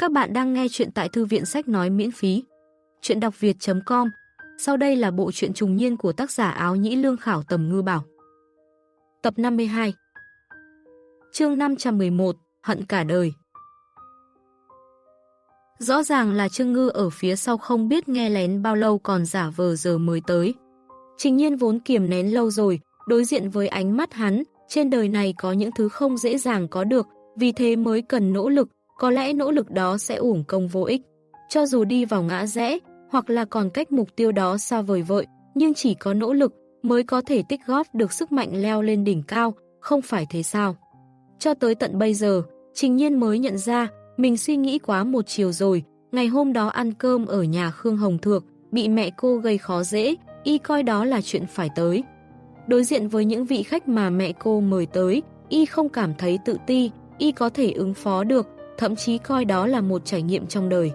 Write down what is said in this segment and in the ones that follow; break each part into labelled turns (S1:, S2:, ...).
S1: Các bạn đang nghe chuyện tại thư viện sách nói miễn phí. Chuyện đọc việt.com Sau đây là bộ truyện trùng niên của tác giả áo nhĩ lương khảo tầm ngư bảo. Tập 52 Chương 511 Hận cả đời Rõ ràng là Trương Ngư ở phía sau không biết nghe lén bao lâu còn giả vờ giờ mới tới. Trình nhiên vốn kiềm nén lâu rồi, đối diện với ánh mắt hắn, trên đời này có những thứ không dễ dàng có được, vì thế mới cần nỗ lực, có lẽ nỗ lực đó sẽ uổng công vô ích. Cho dù đi vào ngã rẽ, hoặc là còn cách mục tiêu đó xa vời vợi, nhưng chỉ có nỗ lực mới có thể tích góp được sức mạnh leo lên đỉnh cao, không phải thế sao? Cho tới tận bây giờ, Trình Nhiên mới nhận ra mình suy nghĩ quá một chiều rồi, ngày hôm đó ăn cơm ở nhà Khương Hồng Thược, bị mẹ cô gây khó dễ, y coi đó là chuyện phải tới. Đối diện với những vị khách mà mẹ cô mời tới, y không cảm thấy tự ti, y có thể ứng phó được, thậm chí coi đó là một trải nghiệm trong đời.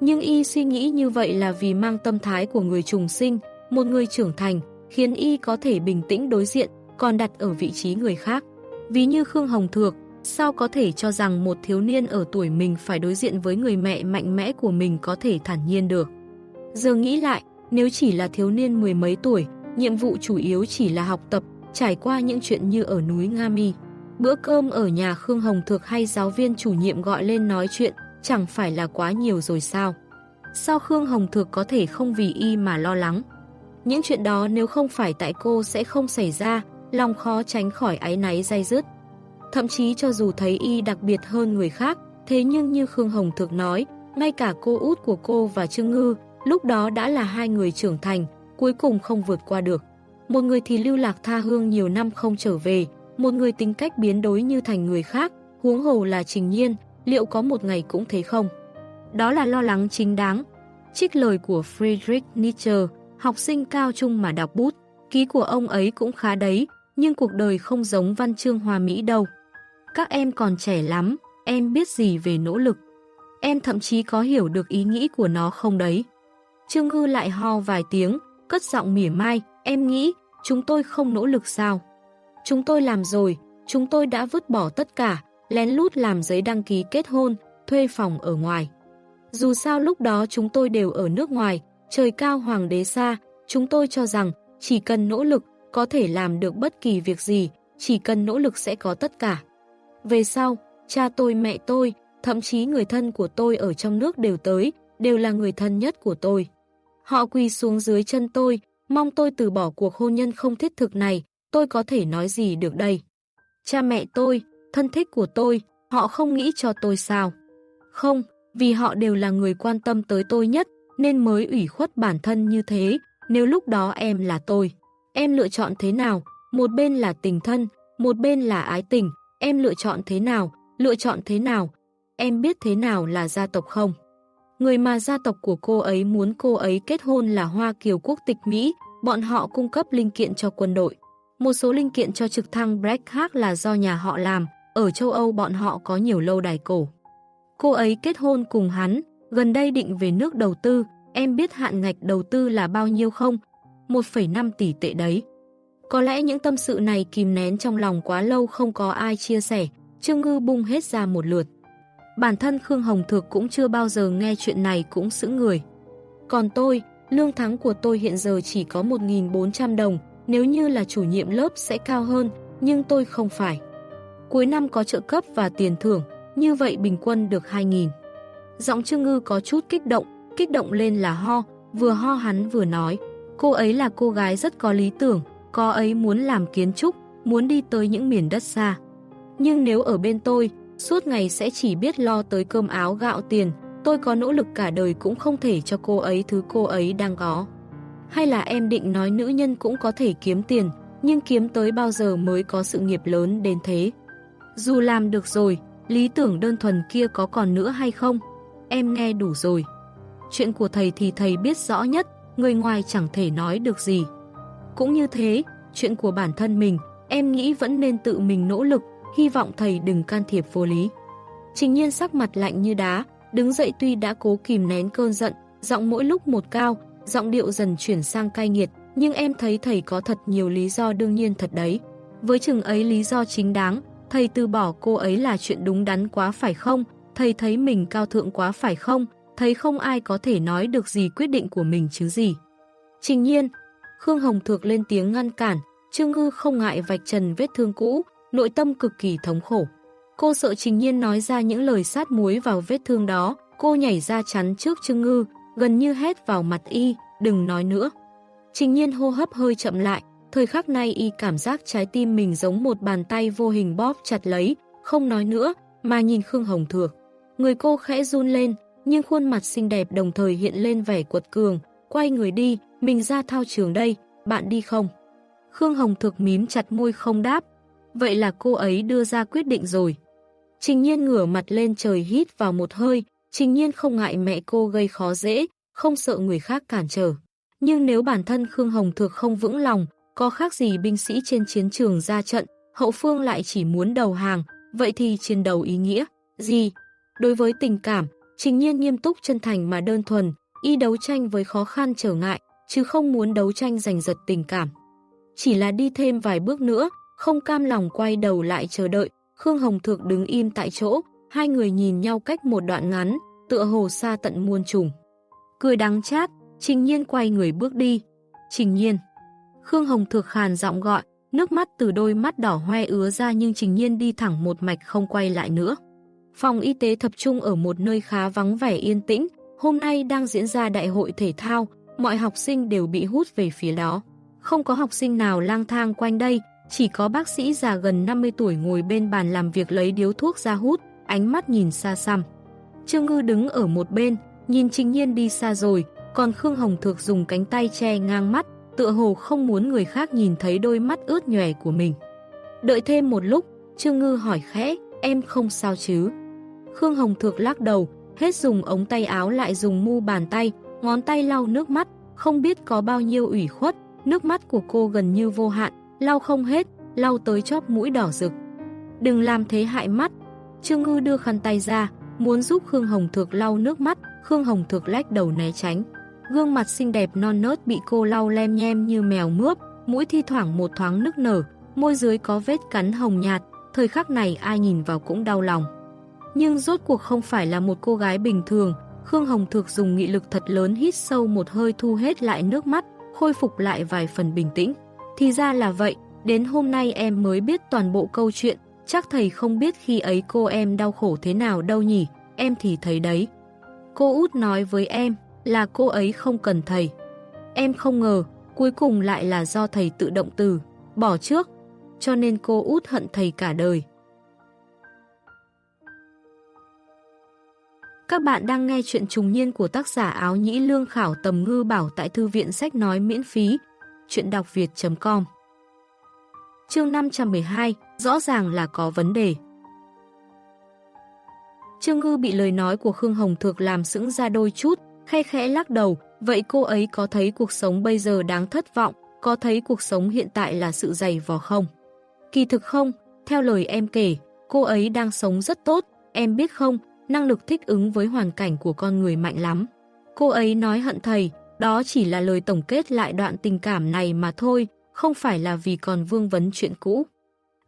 S1: Nhưng y suy nghĩ như vậy là vì mang tâm thái của người trùng sinh, một người trưởng thành, khiến y có thể bình tĩnh đối diện, còn đặt ở vị trí người khác. Ví như Khương Hồng Thược, sao có thể cho rằng một thiếu niên ở tuổi mình phải đối diện với người mẹ mạnh mẽ của mình có thể thản nhiên được. Giờ nghĩ lại, nếu chỉ là thiếu niên mười mấy tuổi, nhiệm vụ chủ yếu chỉ là học tập, trải qua những chuyện như ở núi Nga Mi. Bữa cơm ở nhà Khương Hồng Thược hay giáo viên chủ nhiệm gọi lên nói chuyện, chẳng phải là quá nhiều rồi sao? Sao Khương Hồng Thược có thể không vì y mà lo lắng? Những chuyện đó nếu không phải tại cô sẽ không xảy ra, lòng khó tránh khỏi áy náy dai dứt. Thậm chí cho dù thấy y đặc biệt hơn người khác, thế nhưng như Khương Hồng Thược nói, ngay cả cô út của cô và Trương Ngư, lúc đó đã là hai người trưởng thành, cuối cùng không vượt qua được. Một người thì lưu lạc tha hương nhiều năm không trở về, một người tính cách biến đối như thành người khác, huống hồ là trình nhiên, liệu có một ngày cũng thế không? Đó là lo lắng chính đáng. Trích lời của Friedrich Nietzsche, học sinh cao trung mà đọc bút, ký của ông ấy cũng khá đấy, nhưng cuộc đời không giống văn chương hòa mỹ đâu. Các em còn trẻ lắm, em biết gì về nỗ lực. Em thậm chí có hiểu được ý nghĩ của nó không đấy. Trương Hư lại ho vài tiếng, cất giọng mỉa mai, em nghĩ chúng tôi không nỗ lực sao? Chúng tôi làm rồi, chúng tôi đã vứt bỏ tất cả, lén lút làm giấy đăng ký kết hôn, thuê phòng ở ngoài. Dù sao lúc đó chúng tôi đều ở nước ngoài, trời cao hoàng đế xa, chúng tôi cho rằng chỉ cần nỗ lực có thể làm được bất kỳ việc gì, chỉ cần nỗ lực sẽ có tất cả. Về sau, cha tôi mẹ tôi, thậm chí người thân của tôi ở trong nước đều tới, đều là người thân nhất của tôi. Họ quỳ xuống dưới chân tôi, mong tôi từ bỏ cuộc hôn nhân không thiết thực này, tôi có thể nói gì được đây? Cha mẹ tôi, thân thích của tôi, họ không nghĩ cho tôi sao? Không, vì họ đều là người quan tâm tới tôi nhất, nên mới ủy khuất bản thân như thế, nếu lúc đó em là tôi. Em lựa chọn thế nào? Một bên là tình thân, một bên là ái tình, em lựa chọn thế nào? Lựa chọn thế nào? Em biết thế nào là gia tộc không? Người mà gia tộc của cô ấy muốn cô ấy kết hôn là Hoa Kiều quốc tịch Mỹ, bọn họ cung cấp linh kiện cho quân đội. Một số linh kiện cho trực thăng Black Hawk là do nhà họ làm, ở châu Âu bọn họ có nhiều lâu đài cổ. Cô ấy kết hôn cùng hắn, gần đây định về nước đầu tư, em biết hạn ngạch đầu tư là bao nhiêu không? 1,5 tỷ tệ đấy. Có lẽ những tâm sự này kìm nén trong lòng quá lâu không có ai chia sẻ, Trương Ngư bung hết ra một lượt. Bản thân Khương Hồng Thược cũng chưa bao giờ nghe chuyện này cũng sững người. Còn tôi, lương tháng của tôi hiện giờ chỉ có 1.400 đồng, nếu như là chủ nhiệm lớp sẽ cao hơn, nhưng tôi không phải. Cuối năm có trợ cấp và tiền thưởng, như vậy bình quân được 2.000. Giọng Trương Ngư có chút kích động, kích động lên là ho, vừa ho hắn vừa nói. Cô ấy là cô gái rất có lý tưởng, cô ấy muốn làm kiến trúc, muốn đi tới những miền đất xa. Nhưng nếu ở bên tôi, suốt ngày sẽ chỉ biết lo tới cơm áo gạo tiền, tôi có nỗ lực cả đời cũng không thể cho cô ấy thứ cô ấy đang có. Hay là em định nói nữ nhân cũng có thể kiếm tiền, nhưng kiếm tới bao giờ mới có sự nghiệp lớn đến thế? Dù làm được rồi, lý tưởng đơn thuần kia có còn nữa hay không? Em nghe đủ rồi. Chuyện của thầy thì thầy biết rõ nhất, người ngoài chẳng thể nói được gì. Cũng như thế, chuyện của bản thân mình, em nghĩ vẫn nên tự mình nỗ lực, hy vọng thầy đừng can thiệp vô lý. Trình nhiên sắc mặt lạnh như đá, đứng dậy tuy đã cố kìm nén cơn giận, giọng mỗi lúc một cao, giọng điệu dần chuyển sang cay nghiệt, nhưng em thấy thầy có thật nhiều lý do đương nhiên thật đấy. Với chừng ấy lý do chính đáng, thầy từ bỏ cô ấy là chuyện đúng đắn quá phải không? thầy thấy mình cao thượng quá phải không? Thấy không ai có thể nói được gì quyết định của mình chứ gì. Trình nhiên, Khương Hồng Thược lên tiếng ngăn cản, Trương Ngư không ngại vạch trần vết thương cũ, nội tâm cực kỳ thống khổ. Cô sợ Trình Nhiên nói ra những lời sát muối vào vết thương đó, cô nhảy ra chắn trước Trương Ngư, gần như hét vào mặt y, đừng nói nữa. Trình Nhiên hô hấp hơi chậm lại, thời khắc này y cảm giác trái tim mình giống một bàn tay vô hình bóp chặt lấy, không nói nữa, mà nhìn Khương Hồng Thược. Người cô khẽ run lên, nhưng khuôn mặt xinh đẹp đồng thời hiện lên vẻ quật cường, quay người đi, mình ra thao trường đây, bạn đi không? Khương Hồng Thược mím chặt môi không đáp, vậy là cô ấy đưa ra quyết định rồi. Trình nhiên ngửa mặt lên trời hít vào một hơi, trình nhiên không ngại mẹ cô gây khó dễ, không sợ người khác cản trở. Nhưng nếu bản thân Khương Hồng Thược không vững lòng, có khác gì binh sĩ trên chiến trường ra trận, hậu phương lại chỉ muốn đầu hàng, vậy thì chiến đầu ý nghĩa, gì? Đối với tình cảm, trình nhiên nghiêm túc chân thành mà đơn thuần, y đấu tranh với khó khăn trở ngại, chứ không muốn đấu tranh giành giật tình cảm. Chỉ là đi thêm vài bước nữa, không cam lòng quay đầu lại chờ đợi, Khương Hồng Thược đứng im tại chỗ, hai người nhìn nhau cách một đoạn ngắn, tựa hồ xa tận muôn trùng. Cười đắng chát, Trình Nhiên quay người bước đi. Trình Nhiên. Khương Hồng Thược khàn giọng gọi, nước mắt từ đôi mắt đỏ hoe ứa ra nhưng Trình Nhiên đi thẳng một mạch không quay lại nữa. Phòng y tế tập trung ở một nơi khá vắng vẻ yên tĩnh, hôm nay đang diễn ra đại hội thể thao, mọi học sinh đều bị hút về phía đó. Không có học sinh nào lang thang quanh đây, chỉ có bác sĩ già gần 50 tuổi ngồi bên bàn làm việc lấy điếu thuốc ra hút, ánh mắt nhìn xa xăm. Trương Ngư đứng ở một bên, nhìn Trình Nhiên đi xa rồi, còn Khương Hồng Thược dùng cánh tay che ngang mắt, tựa hồ không muốn người khác nhìn thấy đôi mắt ướt nhòe của mình. Đợi thêm một lúc, Trương Ngư hỏi khẽ, em không sao chứ? Khương Hồng Thược lắc đầu, hết dùng ống tay áo lại dùng mu bàn tay, ngón tay lau nước mắt, không biết có bao nhiêu ủy khuất, nước mắt của cô gần như vô hạn, lau không hết, lau tới chóp mũi đỏ rực. Đừng làm thế hại mắt. Trương Ngư đưa khăn tay ra, muốn giúp Khương Hồng Thược lau nước mắt, Khương Hồng Thược lách đầu né tránh. Gương mặt xinh đẹp non nớt bị cô lau lem nhem như mèo mướp, mũi thi thoảng một thoáng nức nở, môi dưới có vết cắn hồng nhạt, thời khắc này ai nhìn vào cũng đau lòng. Nhưng rốt cuộc không phải là một cô gái bình thường, Khương Hồng Thược dùng nghị lực thật lớn hít sâu một hơi thu hết lại nước mắt, khôi phục lại vài phần bình tĩnh. Thì ra là vậy, đến hôm nay em mới biết toàn bộ câu chuyện, chắc thầy không biết khi ấy cô em đau khổ thế nào đâu nhỉ, em thì thấy đấy. Cô út nói với em là cô ấy không cần thầy. Em không ngờ, cuối cùng lại là do thầy tự động từ, bỏ trước, cho nên cô út hận thầy cả đời. Các bạn đang nghe chuyện trùng niên của tác giả áo nhĩ lương khảo tầm ngư bảo tại thư viện sách nói miễn phí. Chuyện đọc việt.com Chương 512 Rõ ràng là có vấn đề Trương Ngư bị lời nói của Khương Hồng Thược làm sững ra đôi chút, khe khẽ lắc đầu, vậy cô ấy có thấy cuộc sống bây giờ đáng thất vọng, có thấy cuộc sống hiện tại là sự dày vò không? Kỳ thực không, theo lời em kể, cô ấy đang sống rất tốt, em biết không, năng lực thích ứng với hoàn cảnh của con người mạnh lắm. Cô ấy nói hận thầy, đó chỉ là lời tổng kết lại đoạn tình cảm này mà thôi, không phải là vì còn vương vấn chuyện cũ.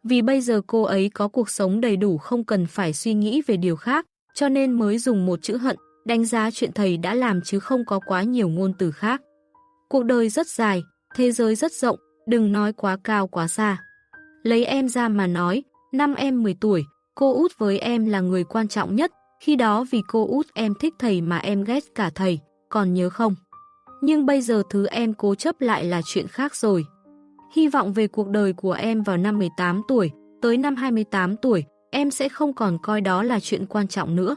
S1: Vì bây giờ cô ấy có cuộc sống đầy đủ không cần phải suy nghĩ về điều khác, cho nên mới dùng một chữ hận, đánh giá chuyện thầy đã làm chứ không có quá nhiều ngôn từ khác. Cuộc đời rất dài, thế giới rất rộng, đừng nói quá cao quá xa. Lấy em ra mà nói, năm em 10 tuổi, cô út với em là người quan trọng nhất, khi đó vì cô út em thích thầy mà em ghét cả thầy, còn nhớ không? Nhưng bây giờ thứ em cố chấp lại là chuyện khác rồi. Hy vọng về cuộc đời của em vào năm 18 tuổi, tới năm 28 tuổi, em sẽ không còn coi đó là chuyện quan trọng nữa.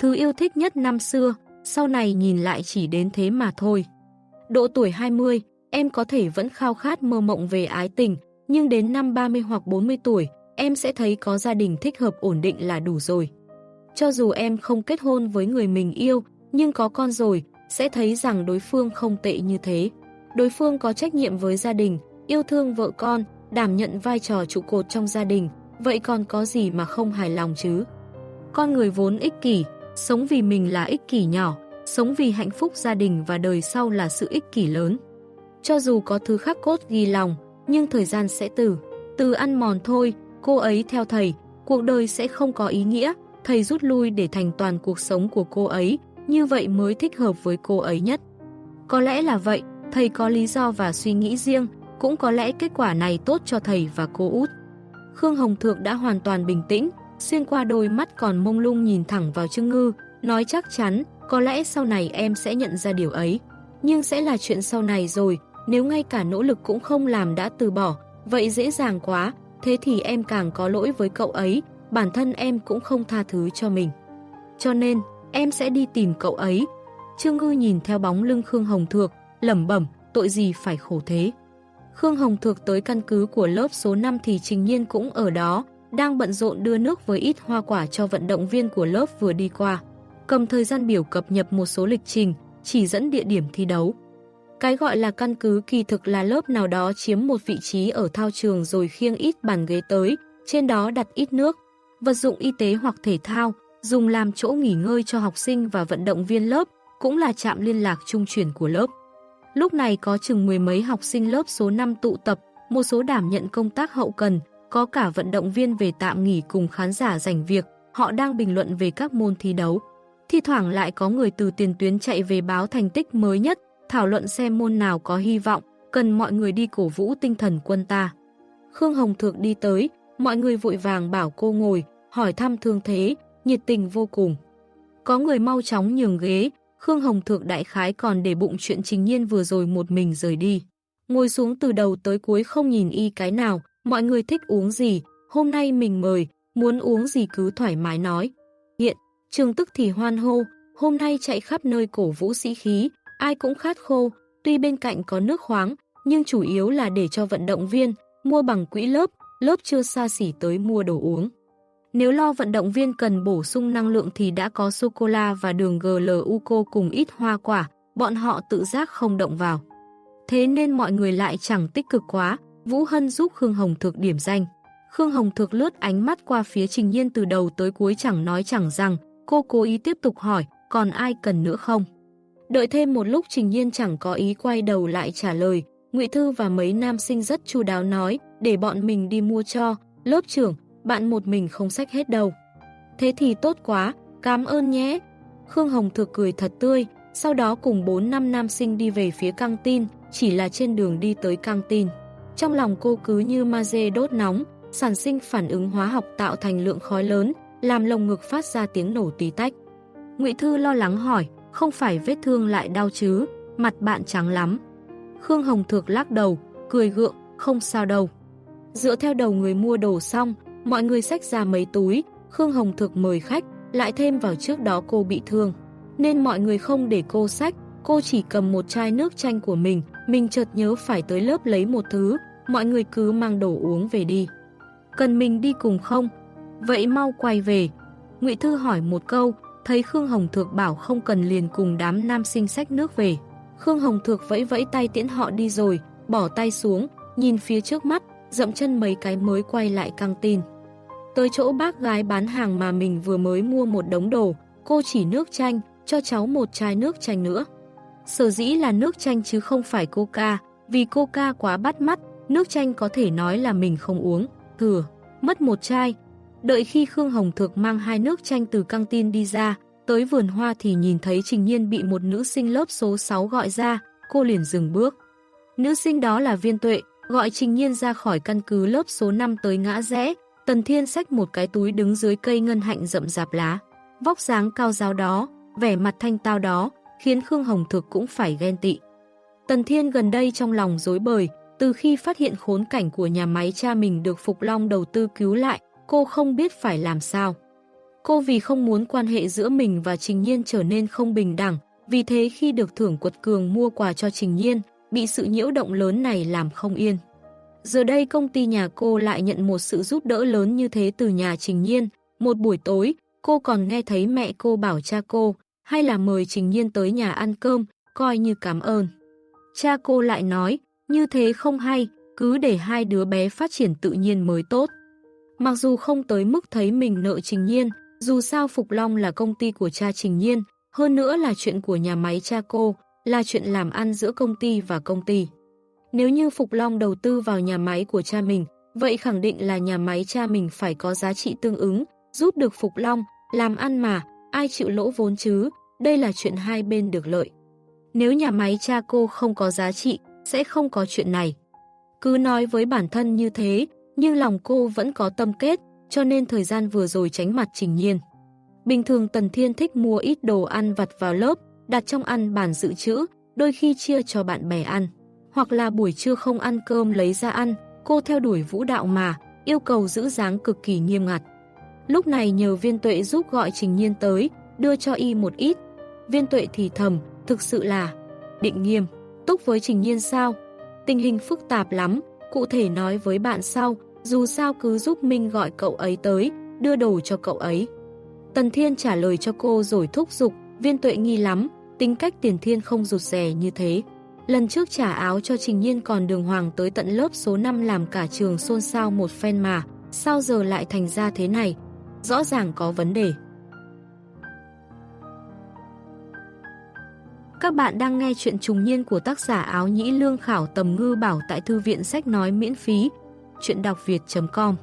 S1: Thứ yêu thích nhất năm xưa, sau này nhìn lại chỉ đến thế mà thôi. Độ tuổi 20, em có thể vẫn khao khát mơ mộng về ái tình, nhưng đến năm 30 hoặc 40 tuổi, em sẽ thấy có gia đình thích hợp ổn định là đủ rồi. Cho dù em không kết hôn với người mình yêu, nhưng có con rồi, sẽ thấy rằng đối phương không tệ như thế. Đối phương có trách nhiệm với gia đình, yêu thương vợ con, đảm nhận vai trò trụ cột trong gia đình, vậy còn có gì mà không hài lòng chứ? Con người vốn ích kỷ, sống vì mình là ích kỷ nhỏ, sống vì hạnh phúc gia đình và đời sau là sự ích kỷ lớn. Cho dù có thứ khắc cốt ghi lòng, nhưng thời gian sẽ từ, từ ăn mòn thôi, cô ấy theo thầy, cuộc đời sẽ không có ý nghĩa, thầy rút lui để thành toàn cuộc sống của cô ấy, như vậy mới thích hợp với cô ấy nhất. Có lẽ là vậy, thầy có lý do và suy nghĩ riêng, cũng có lẽ kết quả này tốt cho thầy và cô út. Khương Hồng Thược đã hoàn toàn bình tĩnh, xuyên qua đôi mắt còn mông lung nhìn thẳng vào Trương Ngư, nói chắc chắn, có lẽ sau này em sẽ nhận ra điều ấy. Nhưng sẽ là chuyện sau này rồi, nếu ngay cả nỗ lực cũng không làm đã từ bỏ, vậy dễ dàng quá, thế thì em càng có lỗi với cậu ấy, bản thân em cũng không tha thứ cho mình. Cho nên, em sẽ đi tìm cậu ấy. Trương Ngư nhìn theo bóng lưng Khương Hồng Thược, lẩm bẩm, tội gì phải khổ thế. Khương Hồng Thược tới căn cứ của lớp số 5 thì Trình Nhiên cũng ở đó, đang bận rộn đưa nước với ít hoa quả cho vận động viên của lớp vừa đi qua. Cầm thời gian biểu cập nhập một số lịch trình, chỉ dẫn địa điểm thi đấu. Cái gọi là căn cứ kỳ thực là lớp nào đó chiếm một vị trí ở thao trường rồi khiêng ít bàn ghế tới, trên đó đặt ít nước, vật dụng y tế hoặc thể thao, dùng làm chỗ nghỉ ngơi cho học sinh và vận động viên lớp, cũng là trạm liên lạc trung chuyển của lớp. Lúc này có chừng mười mấy học sinh lớp số 5 tụ tập, một số đảm nhận công tác hậu cần, có cả vận động viên về tạm nghỉ cùng khán giả rảnh việc, họ đang bình luận về các môn thi đấu. Thi thoảng lại có người từ tiền tuyến chạy về báo thành tích mới nhất, thảo luận xem môn nào có hy vọng, cần mọi người đi cổ vũ tinh thần quân ta. Khương Hồng Thược đi tới, mọi người vội vàng bảo cô ngồi, hỏi thăm thương thế, nhiệt tình vô cùng. Có người mau chóng nhường ghế, Khương Hồng Thượng đại khái còn để bụng chuyện trình nhiên vừa rồi một mình rời đi. Ngồi xuống từ đầu tới cuối không nhìn y cái nào, mọi người thích uống gì, hôm nay mình mời, muốn uống gì cứ thoải mái nói. Hiện, trường tức thì hoan hô, hôm nay chạy khắp nơi cổ vũ sĩ khí, ai cũng khát khô, tuy bên cạnh có nước khoáng, nhưng chủ yếu là để cho vận động viên, mua bằng quỹ lớp, lớp chưa xa xỉ tới mua đồ uống. Nếu lo vận động viên cần bổ sung năng lượng thì đã có sô-cô-la và đường GLUCO cùng ít hoa quả, bọn họ tự giác không động vào. Thế nên mọi người lại chẳng tích cực quá, Vũ Hân giúp Khương Hồng Thực điểm danh. Khương Hồng Thực lướt ánh mắt qua phía Trình Nhiên từ đầu tới cuối chẳng nói chẳng rằng, cô cố ý tiếp tục hỏi, còn ai cần nữa không? Đợi thêm một lúc Trình Nhiên chẳng có ý quay đầu lại trả lời, Ngụy Thư và mấy nam sinh rất chu đáo nói, để bọn mình đi mua cho, lớp trưởng, bạn một mình không sách hết đâu. Thế thì tốt quá, cảm ơn nhé. Khương Hồng Thực cười thật tươi, sau đó cùng 4 năm nam sinh đi về phía căng tin, chỉ là trên đường đi tới căng tin. Trong lòng cô cứ như ma dê đốt nóng, sản sinh phản ứng hóa học tạo thành lượng khói lớn, làm lồng ngực phát ra tiếng nổ tí tách. Ngụy Thư lo lắng hỏi, không phải vết thương lại đau chứ, mặt bạn trắng lắm. Khương Hồng Thược lắc đầu, cười gượng, không sao đâu. Dựa theo đầu người mua đồ xong, Mọi người xách ra mấy túi, Khương Hồng Thực mời khách, lại thêm vào trước đó cô bị thương. Nên mọi người không để cô xách, cô chỉ cầm một chai nước chanh của mình, mình chợt nhớ phải tới lớp lấy một thứ, mọi người cứ mang đồ uống về đi. Cần mình đi cùng không? Vậy mau quay về. Ngụy Thư hỏi một câu, thấy Khương Hồng Thược bảo không cần liền cùng đám nam sinh sách nước về. Khương Hồng Thược vẫy vẫy tay tiễn họ đi rồi, bỏ tay xuống, nhìn phía trước mắt, dậm chân mấy cái mới quay lại căng tin. Tới chỗ bác gái bán hàng mà mình vừa mới mua một đống đồ, cô chỉ nước chanh, cho cháu một chai nước chanh nữa. Sở dĩ là nước chanh chứ không phải coca, vì coca quá bắt mắt, nước chanh có thể nói là mình không uống, thừa, mất một chai. Đợi khi Khương Hồng thược mang hai nước chanh từ căng tin đi ra, tới vườn hoa thì nhìn thấy Trình Nhiên bị một nữ sinh lớp số 6 gọi ra, cô liền dừng bước. Nữ sinh đó là Viên Tuệ, gọi Trình Nhiên ra khỏi căn cứ lớp số 5 tới ngã rẽ, Tần Thiên xách một cái túi đứng dưới cây ngân hạnh rậm rạp lá. Vóc dáng cao giáo đó, vẻ mặt thanh tao đó, khiến Khương Hồng Thực cũng phải ghen tị. Tần Thiên gần đây trong lòng dối bời, từ khi phát hiện khốn cảnh của nhà máy cha mình được Phục Long đầu tư cứu lại, cô không biết phải làm sao. Cô vì không muốn quan hệ giữa mình và Trình Nhiên trở nên không bình đẳng, vì thế khi được thưởng quật cường mua quà cho Trình Nhiên, bị sự nhiễu động lớn này làm không yên. Giờ đây công ty nhà cô lại nhận một sự giúp đỡ lớn như thế từ nhà Trình Nhiên. Một buổi tối, cô còn nghe thấy mẹ cô bảo cha cô, hay là mời Trình Nhiên tới nhà ăn cơm, coi như cảm ơn. Cha cô lại nói, như thế không hay, cứ để hai đứa bé phát triển tự nhiên mới tốt. Mặc dù không tới mức thấy mình nợ Trình Nhiên, dù sao Phục Long là công ty của cha Trình Nhiên, hơn nữa là chuyện của nhà máy cha cô, là chuyện làm ăn giữa công ty và công ty. Nếu như Phục Long đầu tư vào nhà máy của cha mình, vậy khẳng định là nhà máy cha mình phải có giá trị tương ứng, giúp được Phục Long, làm ăn mà, ai chịu lỗ vốn chứ, đây là chuyện hai bên được lợi. Nếu nhà máy cha cô không có giá trị, sẽ không có chuyện này. Cứ nói với bản thân như thế, nhưng lòng cô vẫn có tâm kết, cho nên thời gian vừa rồi tránh mặt Trình Nhiên. Bình thường Tần Thiên thích mua ít đồ ăn vặt vào lớp, đặt trong ăn bàn dự trữ, đôi khi chia cho bạn bè ăn. Hoặc là buổi trưa không ăn cơm lấy ra ăn, cô theo đuổi vũ đạo mà, yêu cầu giữ dáng cực kỳ nghiêm ngặt. Lúc này nhờ viên tuệ giúp gọi Trình Nhiên tới, đưa cho y một ít. Viên tuệ thì thầm, thực sự là định nghiêm, túc với Trình Nhiên sao? Tình hình phức tạp lắm, cụ thể nói với bạn sau, dù sao cứ giúp Minh gọi cậu ấy tới, đưa đồ cho cậu ấy. Tần Thiên trả lời cho cô rồi thúc giục, viên tuệ nghi lắm, tính cách tiền thiên không rụt rè như thế. Lần trước trả áo cho Trình Nhiên còn đường hoàng tới tận lớp số 5 làm cả trường xôn xao một phen mà, sao giờ lại thành ra thế này? Rõ ràng có vấn đề. Các bạn đang nghe chuyện trùng niên của tác giả áo nhĩ lương khảo tầm ngư bảo tại thư viện sách nói miễn phí. Chuyện đọc việt.com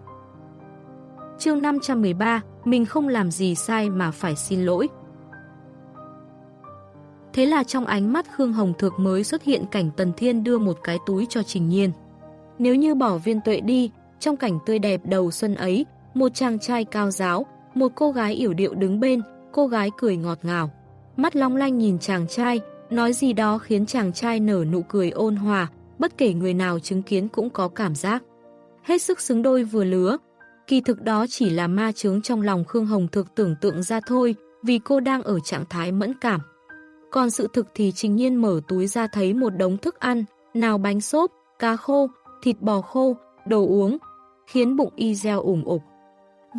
S1: Chương 513 Mình không làm gì sai mà phải xin lỗi. Thế là trong ánh mắt Khương Hồng Thược mới xuất hiện cảnh Tần Thiên đưa một cái túi cho Trình Nhiên. Nếu như bỏ viên tuệ đi, trong cảnh tươi đẹp đầu xuân ấy, một chàng trai cao giáo, một cô gái yểu điệu đứng bên, cô gái cười ngọt ngào. Mắt long lanh nhìn chàng trai, nói gì đó khiến chàng trai nở nụ cười ôn hòa, bất kể người nào chứng kiến cũng có cảm giác. Hết sức xứng đôi vừa lứa, kỳ thực đó chỉ là ma chướng trong lòng Khương Hồng thược tưởng tượng ra thôi, vì cô đang ở trạng thái mẫn cảm. Còn sự thực thì trình nhiên mở túi ra thấy một đống thức ăn, nào bánh xốp, cá khô, thịt bò khô, đồ uống, khiến bụng y gieo ủng ục.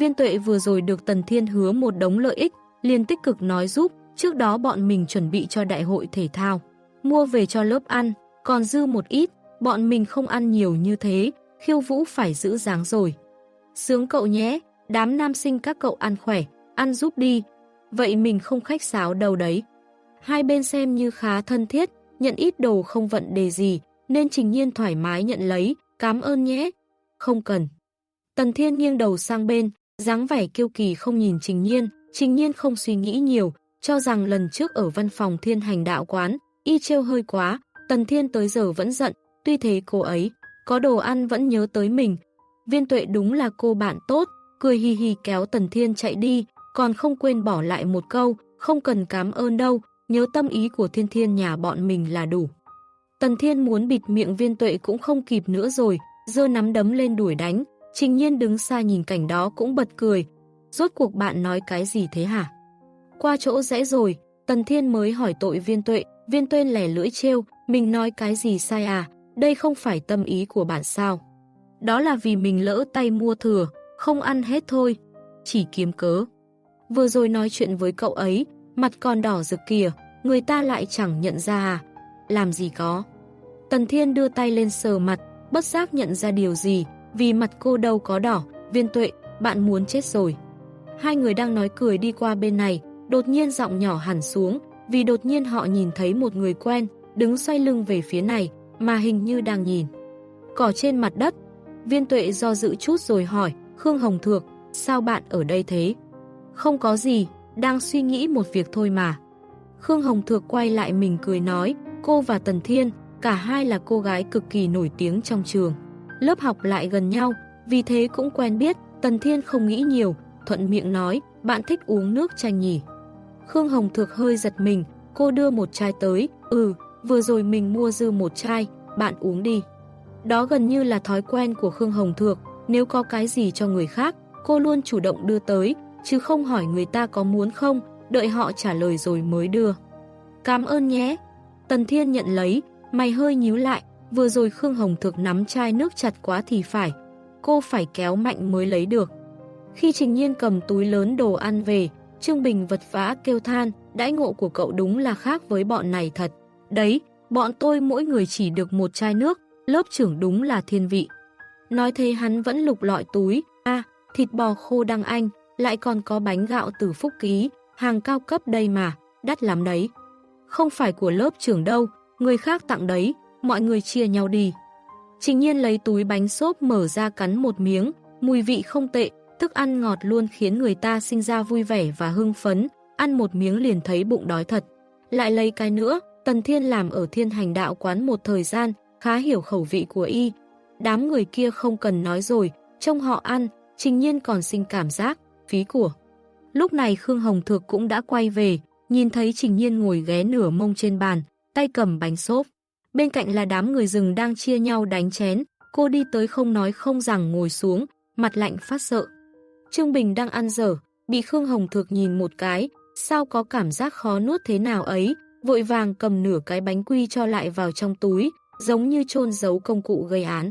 S1: Viên tuệ vừa rồi được Tần Thiên hứa một đống lợi ích, liền tích cực nói giúp, trước đó bọn mình chuẩn bị cho đại hội thể thao, mua về cho lớp ăn, còn dư một ít, bọn mình không ăn nhiều như thế, khiêu vũ phải giữ dáng rồi. Sướng cậu nhé, đám nam sinh các cậu ăn khỏe, ăn giúp đi, vậy mình không khách sáo đâu đấy. Hai bên xem như khá thân thiết, nhận ít đồ không vận đề gì, nên Trình Nhiên thoải mái nhận lấy, cảm ơn nhé. Không cần. Tần Thiên nghiêng đầu sang bên, dáng vẻ kiêu kỳ không nhìn Trình Nhiên, Trình Nhiên không suy nghĩ nhiều, cho rằng lần trước ở văn phòng thiên hành đạo quán, y trêu hơi quá, Tần Thiên tới giờ vẫn giận, tuy thế cô ấy, có đồ ăn vẫn nhớ tới mình. Viên tuệ đúng là cô bạn tốt, cười hì hì kéo Tần Thiên chạy đi, còn không quên bỏ lại một câu, không cần cảm ơn đâu, nhớ tâm ý của thiên thiên nhà bọn mình là đủ. Tần Thiên muốn bịt miệng viên tuệ cũng không kịp nữa rồi, dơ nắm đấm lên đuổi đánh, trình nhiên đứng xa nhìn cảnh đó cũng bật cười. Rốt cuộc bạn nói cái gì thế hả? Qua chỗ rẽ rồi, Tần Thiên mới hỏi tội viên tuệ, viên tuệ lẻ lưỡi trêu, mình nói cái gì sai à, đây không phải tâm ý của bạn sao. Đó là vì mình lỡ tay mua thừa, không ăn hết thôi, chỉ kiếm cớ. Vừa rồi nói chuyện với cậu ấy, mặt còn đỏ rực kìa, người ta lại chẳng nhận ra à, làm gì có. Tần Thiên đưa tay lên sờ mặt, bất giác nhận ra điều gì, vì mặt cô đâu có đỏ, viên tuệ, bạn muốn chết rồi. Hai người đang nói cười đi qua bên này, đột nhiên giọng nhỏ hẳn xuống, vì đột nhiên họ nhìn thấy một người quen, đứng xoay lưng về phía này, mà hình như đang nhìn. Cỏ trên mặt đất, viên tuệ do dự chút rồi hỏi, Khương Hồng Thược, sao bạn ở đây thế? Không có gì, đang suy nghĩ một việc thôi mà. Khương Hồng Thược quay lại mình cười nói, cô và Tần Thiên, cả hai là cô gái cực kỳ nổi tiếng trong trường. Lớp học lại gần nhau, vì thế cũng quen biết, Tần Thiên không nghĩ nhiều, thuận miệng nói, bạn thích uống nước chanh nhỉ. Khương Hồng Thược hơi giật mình, cô đưa một chai tới, ừ, vừa rồi mình mua dư một chai, bạn uống đi. Đó gần như là thói quen của Khương Hồng Thược, nếu có cái gì cho người khác, cô luôn chủ động đưa tới, chứ không hỏi người ta có muốn không, đợi họ trả lời rồi mới đưa. Cảm ơn nhé. Tần Thiên nhận lấy, mày hơi nhíu lại, vừa rồi Khương Hồng Thực nắm chai nước chặt quá thì phải. Cô phải kéo mạnh mới lấy được. Khi Trình Nhiên cầm túi lớn đồ ăn về, Trương Bình vật vã kêu than, đãi ngộ của cậu đúng là khác với bọn này thật. Đấy, bọn tôi mỗi người chỉ được một chai nước, lớp trưởng đúng là thiên vị. Nói thế hắn vẫn lục lọi túi, a thịt bò khô đăng anh, lại còn có bánh gạo từ phúc ký, hàng cao cấp đây mà, đắt lắm đấy. Không phải của lớp trưởng đâu, người khác tặng đấy, mọi người chia nhau đi. Trình nhiên lấy túi bánh xốp mở ra cắn một miếng, mùi vị không tệ, Thức ăn ngọt luôn khiến người ta sinh ra vui vẻ và hưng phấn, ăn một miếng liền thấy bụng đói thật. Lại lấy cái nữa, Tần Thiên làm ở thiên hành đạo quán một thời gian, khá hiểu khẩu vị của y. Đám người kia không cần nói rồi, trông họ ăn, trình nhiên còn sinh cảm giác, phí của. Lúc này Khương Hồng Thược cũng đã quay về, nhìn thấy Trình Nhiên ngồi ghé nửa mông trên bàn, tay cầm bánh xốp. Bên cạnh là đám người rừng đang chia nhau đánh chén, cô đi tới không nói không rằng ngồi xuống, mặt lạnh phát sợ. Trương Bình đang ăn dở, bị Khương Hồng Thược nhìn một cái, sao có cảm giác khó nuốt thế nào ấy, vội vàng cầm nửa cái bánh quy cho lại vào trong túi, giống như chôn giấu công cụ gây án.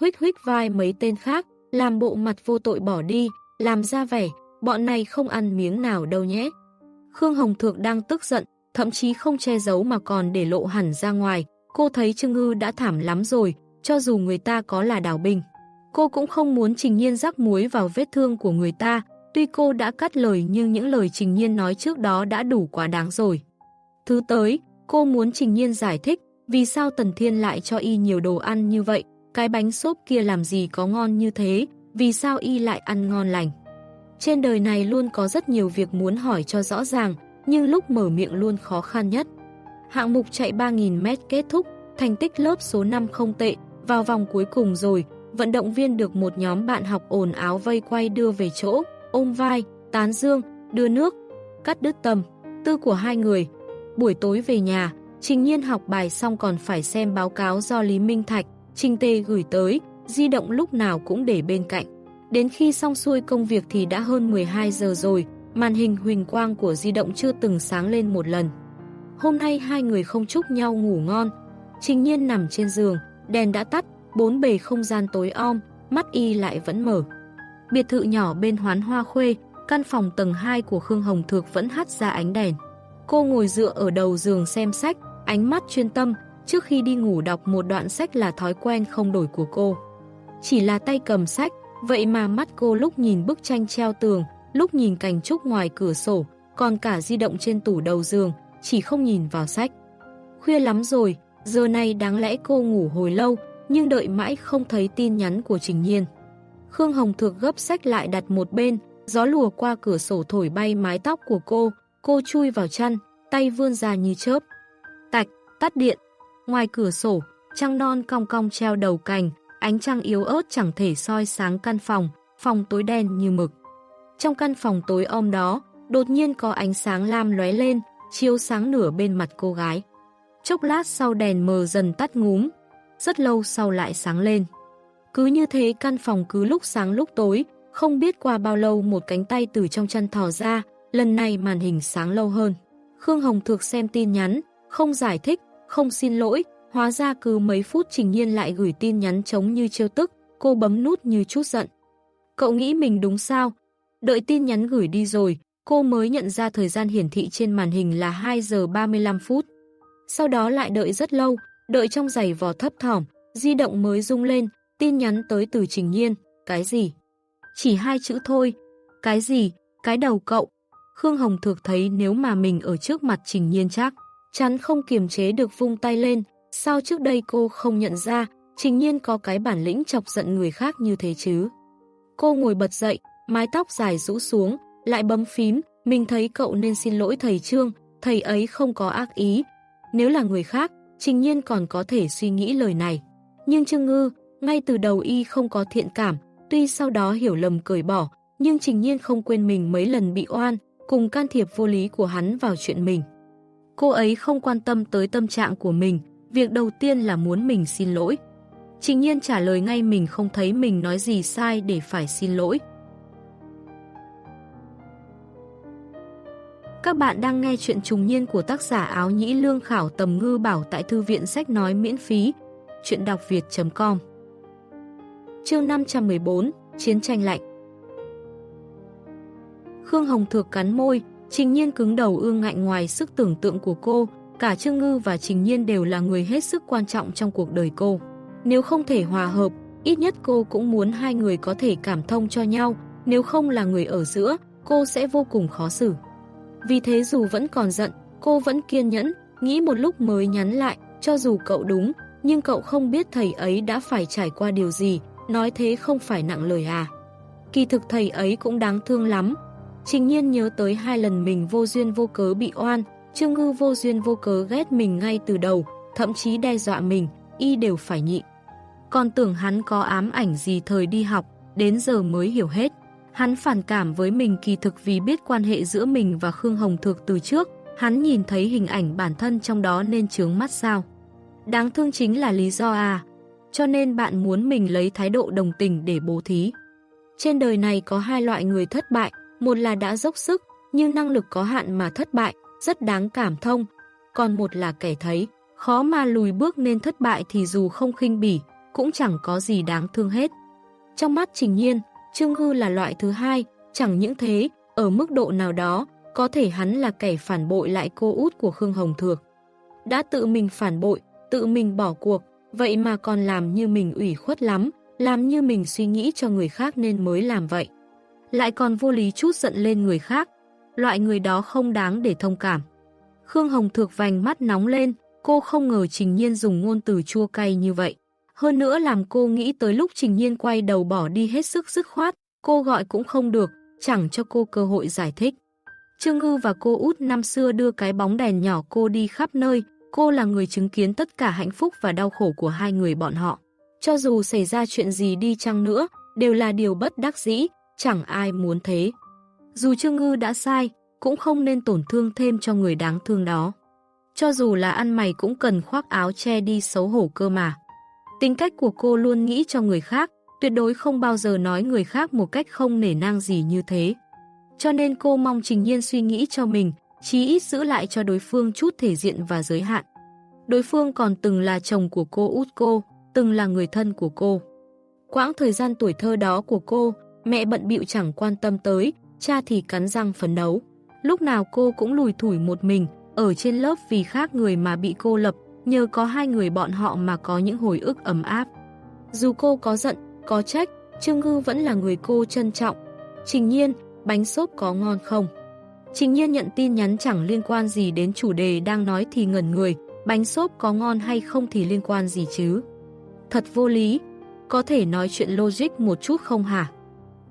S1: Huyết huyết vai mấy tên khác, làm bộ mặt vô tội bỏ đi, làm ra vẻ, bọn này không ăn miếng nào đâu nhé. Khương Hồng Thược đang tức giận, thậm chí không che giấu mà còn để lộ hẳn ra ngoài. Cô thấy Trương Ngư đã thảm lắm rồi, cho dù người ta có là đào binh. Cô cũng không muốn Trình Nhiên rắc muối vào vết thương của người ta, tuy cô đã cắt lời nhưng những lời Trình Nhiên nói trước đó đã đủ quá đáng rồi. Thứ tới, cô muốn Trình Nhiên giải thích vì sao Tần Thiên lại cho y nhiều đồ ăn như vậy, cái bánh xốp kia làm gì có ngon như thế, vì sao y lại ăn ngon lành. Trên đời này luôn có rất nhiều việc muốn hỏi cho rõ ràng, nhưng lúc mở miệng luôn khó khăn nhất. Hạng mục chạy 3.000m kết thúc, thành tích lớp số 5 không tệ, vào vòng cuối cùng rồi, vận động viên được một nhóm bạn học ồn áo vây quay đưa về chỗ, ôm vai, tán dương, đưa nước, cắt đứt tâm, tư của hai người. Buổi tối về nhà, Trình Nhiên học bài xong còn phải xem báo cáo do Lý Minh Thạch, Trình Tê gửi tới, di động lúc nào cũng để bên cạnh. Đến khi xong xuôi công việc thì đã hơn 12 giờ rồi, màn hình huỳnh quang của di động chưa từng sáng lên một lần. Hôm nay hai người không chúc nhau ngủ ngon. Trình nhiên nằm trên giường, đèn đã tắt, bốn bề không gian tối om, mắt y lại vẫn mở. Biệt thự nhỏ bên hoán hoa khuê, căn phòng tầng 2 của Khương Hồng Thược vẫn hắt ra ánh đèn. Cô ngồi dựa ở đầu giường xem sách, ánh mắt chuyên tâm, trước khi đi ngủ đọc một đoạn sách là thói quen không đổi của cô. Chỉ là tay cầm sách, Vậy mà mắt cô lúc nhìn bức tranh treo tường, lúc nhìn cành trúc ngoài cửa sổ, còn cả di động trên tủ đầu giường, chỉ không nhìn vào sách. Khuya lắm rồi, giờ này đáng lẽ cô ngủ hồi lâu, nhưng đợi mãi không thấy tin nhắn của Trình Nhiên. Khương Hồng Thược gấp sách lại đặt một bên, gió lùa qua cửa sổ thổi bay mái tóc của cô, cô chui vào chăn, tay vươn ra như chớp. Tạch, tắt điện. Ngoài cửa sổ, trăng non cong cong treo đầu cành, Ánh trăng yếu ớt chẳng thể soi sáng căn phòng, phòng tối đen như mực. Trong căn phòng tối om đó, đột nhiên có ánh sáng lam lóe lên, chiếu sáng nửa bên mặt cô gái. Chốc lát sau đèn mờ dần tắt ngúm, rất lâu sau lại sáng lên. Cứ như thế căn phòng cứ lúc sáng lúc tối, không biết qua bao lâu một cánh tay từ trong chân thò ra, lần này màn hình sáng lâu hơn. Khương Hồng Thược xem tin nhắn, không giải thích, không xin lỗi, Hóa ra cứ mấy phút Trình Nhiên lại gửi tin nhắn chống như trêu tức, cô bấm nút như chút giận. Cậu nghĩ mình đúng sao? Đợi tin nhắn gửi đi rồi, cô mới nhận ra thời gian hiển thị trên màn hình là 2 giờ 35 phút. Sau đó lại đợi rất lâu, đợi trong giày vò thấp thỏm, di động mới rung lên, tin nhắn tới từ Trình Nhiên. Cái gì? Chỉ hai chữ thôi. Cái gì? Cái đầu cậu. Khương Hồng Thược thấy nếu mà mình ở trước mặt Trình Nhiên chắc, chắn không kiềm chế được vung tay lên, Sao trước đây cô không nhận ra, trình nhiên có cái bản lĩnh chọc giận người khác như thế chứ? Cô ngồi bật dậy, mái tóc dài rũ xuống, lại bấm phím, mình thấy cậu nên xin lỗi thầy Trương, thầy ấy không có ác ý. Nếu là người khác, trình nhiên còn có thể suy nghĩ lời này. Nhưng Trương Ngư, ngay từ đầu y không có thiện cảm, tuy sau đó hiểu lầm cởi bỏ, nhưng trình nhiên không quên mình mấy lần bị oan, cùng can thiệp vô lý của hắn vào chuyện mình. Cô ấy không quan tâm tới tâm trạng của mình, Việc đầu tiên là muốn mình xin lỗi. Trình nhiên trả lời ngay mình không thấy mình nói gì sai để phải xin lỗi. Các bạn đang nghe chuyện trùng niên của tác giả áo nhĩ lương khảo tầm ngư bảo tại thư viện sách nói miễn phí. Chuyện đọc việt.com Chương 514 Chiến tranh lạnh Khương Hồng Thược cắn môi, trình nhiên cứng đầu ương ngạnh ngoài sức tưởng tượng của cô, Cả Trương Ngư và Trình Nhiên đều là người hết sức quan trọng trong cuộc đời cô. Nếu không thể hòa hợp, ít nhất cô cũng muốn hai người có thể cảm thông cho nhau, nếu không là người ở giữa, cô sẽ vô cùng khó xử. Vì thế dù vẫn còn giận, cô vẫn kiên nhẫn, nghĩ một lúc mới nhắn lại, cho dù cậu đúng, nhưng cậu không biết thầy ấy đã phải trải qua điều gì, nói thế không phải nặng lời à. Kỳ thực thầy ấy cũng đáng thương lắm. Trình nhiên nhớ tới hai lần mình vô duyên vô cớ bị oan, Trương Ngư vô duyên vô cớ ghét mình ngay từ đầu, thậm chí đe dọa mình, y đều phải nhịn. Còn tưởng hắn có ám ảnh gì thời đi học, đến giờ mới hiểu hết. Hắn phản cảm với mình kỳ thực vì biết quan hệ giữa mình và Khương Hồng Thược từ trước, hắn nhìn thấy hình ảnh bản thân trong đó nên chướng mắt sao. Đáng thương chính là lý do à, cho nên bạn muốn mình lấy thái độ đồng tình để bố thí. Trên đời này có hai loại người thất bại, một là đã dốc sức, nhưng năng lực có hạn mà thất bại, rất đáng cảm thông, còn một là kẻ thấy, khó mà lùi bước nên thất bại thì dù không khinh bỉ, cũng chẳng có gì đáng thương hết. Trong mắt Trình Nhiên, Trương Hư là loại thứ hai, chẳng những thế, ở mức độ nào đó, có thể hắn là kẻ phản bội lại cô út của Khương Hồng Thược. Đã tự mình phản bội, tự mình bỏ cuộc, vậy mà còn làm như mình ủy khuất lắm, làm như mình suy nghĩ cho người khác nên mới làm vậy. Lại còn vô lý chút giận lên người khác, loại người đó không đáng để thông cảm. Khương Hồng Thược vành mắt nóng lên, cô không ngờ Trình Nhiên dùng ngôn từ chua cay như vậy. Hơn nữa làm cô nghĩ tới lúc Trình Nhiên quay đầu bỏ đi hết sức dứt khoát, cô gọi cũng không được, chẳng cho cô cơ hội giải thích. Trương Ngư và cô út năm xưa đưa cái bóng đèn nhỏ cô đi khắp nơi, cô là người chứng kiến tất cả hạnh phúc và đau khổ của hai người bọn họ. Cho dù xảy ra chuyện gì đi chăng nữa, đều là điều bất đắc dĩ, chẳng ai muốn thế. Dù Trương Ngư đã sai, cũng không nên tổn thương thêm cho người đáng thương đó. Cho dù là ăn mày cũng cần khoác áo che đi xấu hổ cơ mà. Tính cách của cô luôn nghĩ cho người khác, tuyệt đối không bao giờ nói người khác một cách không nể nang gì như thế. Cho nên cô mong Trình Nhiên suy nghĩ cho mình, chí ít giữ lại cho đối phương chút thể diện và giới hạn. Đối phương còn từng là chồng của cô út cô, từng là người thân của cô. Quãng thời gian tuổi thơ đó của cô, mẹ bận bịu chẳng quan tâm tới, cha thì cắn răng phấn đấu. Lúc nào cô cũng lùi thủi một mình, ở trên lớp vì khác người mà bị cô lập, nhờ có hai người bọn họ mà có những hồi ức ấm áp. Dù cô có giận, có trách, Trương Ngư vẫn là người cô trân trọng. Trình nhiên, bánh xốp có ngon không? Trình nhiên nhận tin nhắn chẳng liên quan gì đến chủ đề đang nói thì ngẩn người, bánh xốp có ngon hay không thì liên quan gì chứ? Thật vô lý, có thể nói chuyện logic một chút không hả?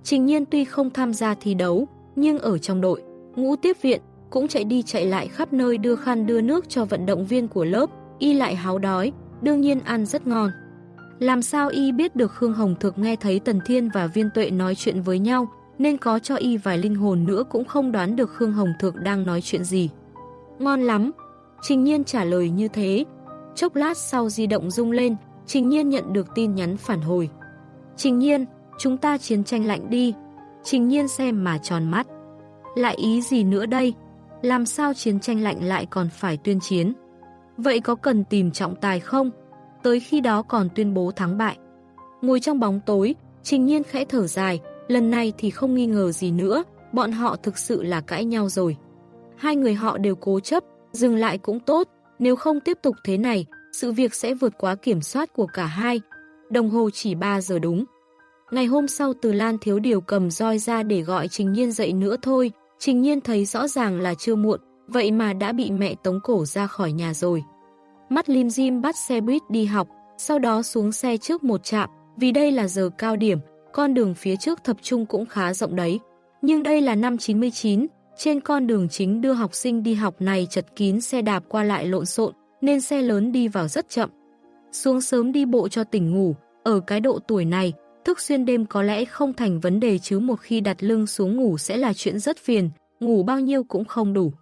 S1: Trình nhiên tuy không tham gia thi đấu, nhưng ở trong đội, ngũ tiếp viện, cũng chạy đi chạy lại khắp nơi đưa khăn đưa nước cho vận động viên của lớp, y lại háo đói, đương nhiên ăn rất ngon. Làm sao y biết được Khương Hồng Thực nghe thấy Tần Thiên và Viên Tuệ nói chuyện với nhau, nên có cho y vài linh hồn nữa cũng không đoán được Khương Hồng Thực đang nói chuyện gì. Ngon lắm, Trình Nhiên trả lời như thế. Chốc lát sau di động rung lên, Trình Nhiên nhận được tin nhắn phản hồi. Trình Nhiên, chúng ta chiến tranh lạnh đi. Trình Nhiên xem mà tròn mắt. Lại ý gì nữa đây? Làm sao chiến tranh lạnh lại còn phải tuyên chiến? Vậy có cần tìm trọng tài không? Tới khi đó còn tuyên bố thắng bại. Ngồi trong bóng tối, Trình Nhiên khẽ thở dài, lần này thì không nghi ngờ gì nữa, bọn họ thực sự là cãi nhau rồi. Hai người họ đều cố chấp, dừng lại cũng tốt, nếu không tiếp tục thế này, sự việc sẽ vượt quá kiểm soát của cả hai. Đồng hồ chỉ 3 giờ đúng. Ngày hôm sau Từ Lan thiếu điều cầm roi ra để gọi Trình Nhiên dậy nữa thôi, Trình Nhiên thấy rõ ràng là chưa muộn, vậy mà đã bị mẹ tống cổ ra khỏi nhà rồi. Mắt lim dim bắt xe buýt đi học, sau đó xuống xe trước một trạm, vì đây là giờ cao điểm, con đường phía trước tập trung cũng khá rộng đấy. Nhưng đây là năm 99, trên con đường chính đưa học sinh đi học này chật kín xe đạp qua lại lộn xộn, nên xe lớn đi vào rất chậm. Xuống sớm đi bộ cho tỉnh ngủ, ở cái độ tuổi này, thức xuyên đêm có lẽ không thành vấn đề chứ một khi đặt lưng xuống ngủ sẽ là chuyện rất phiền, ngủ bao nhiêu cũng không đủ.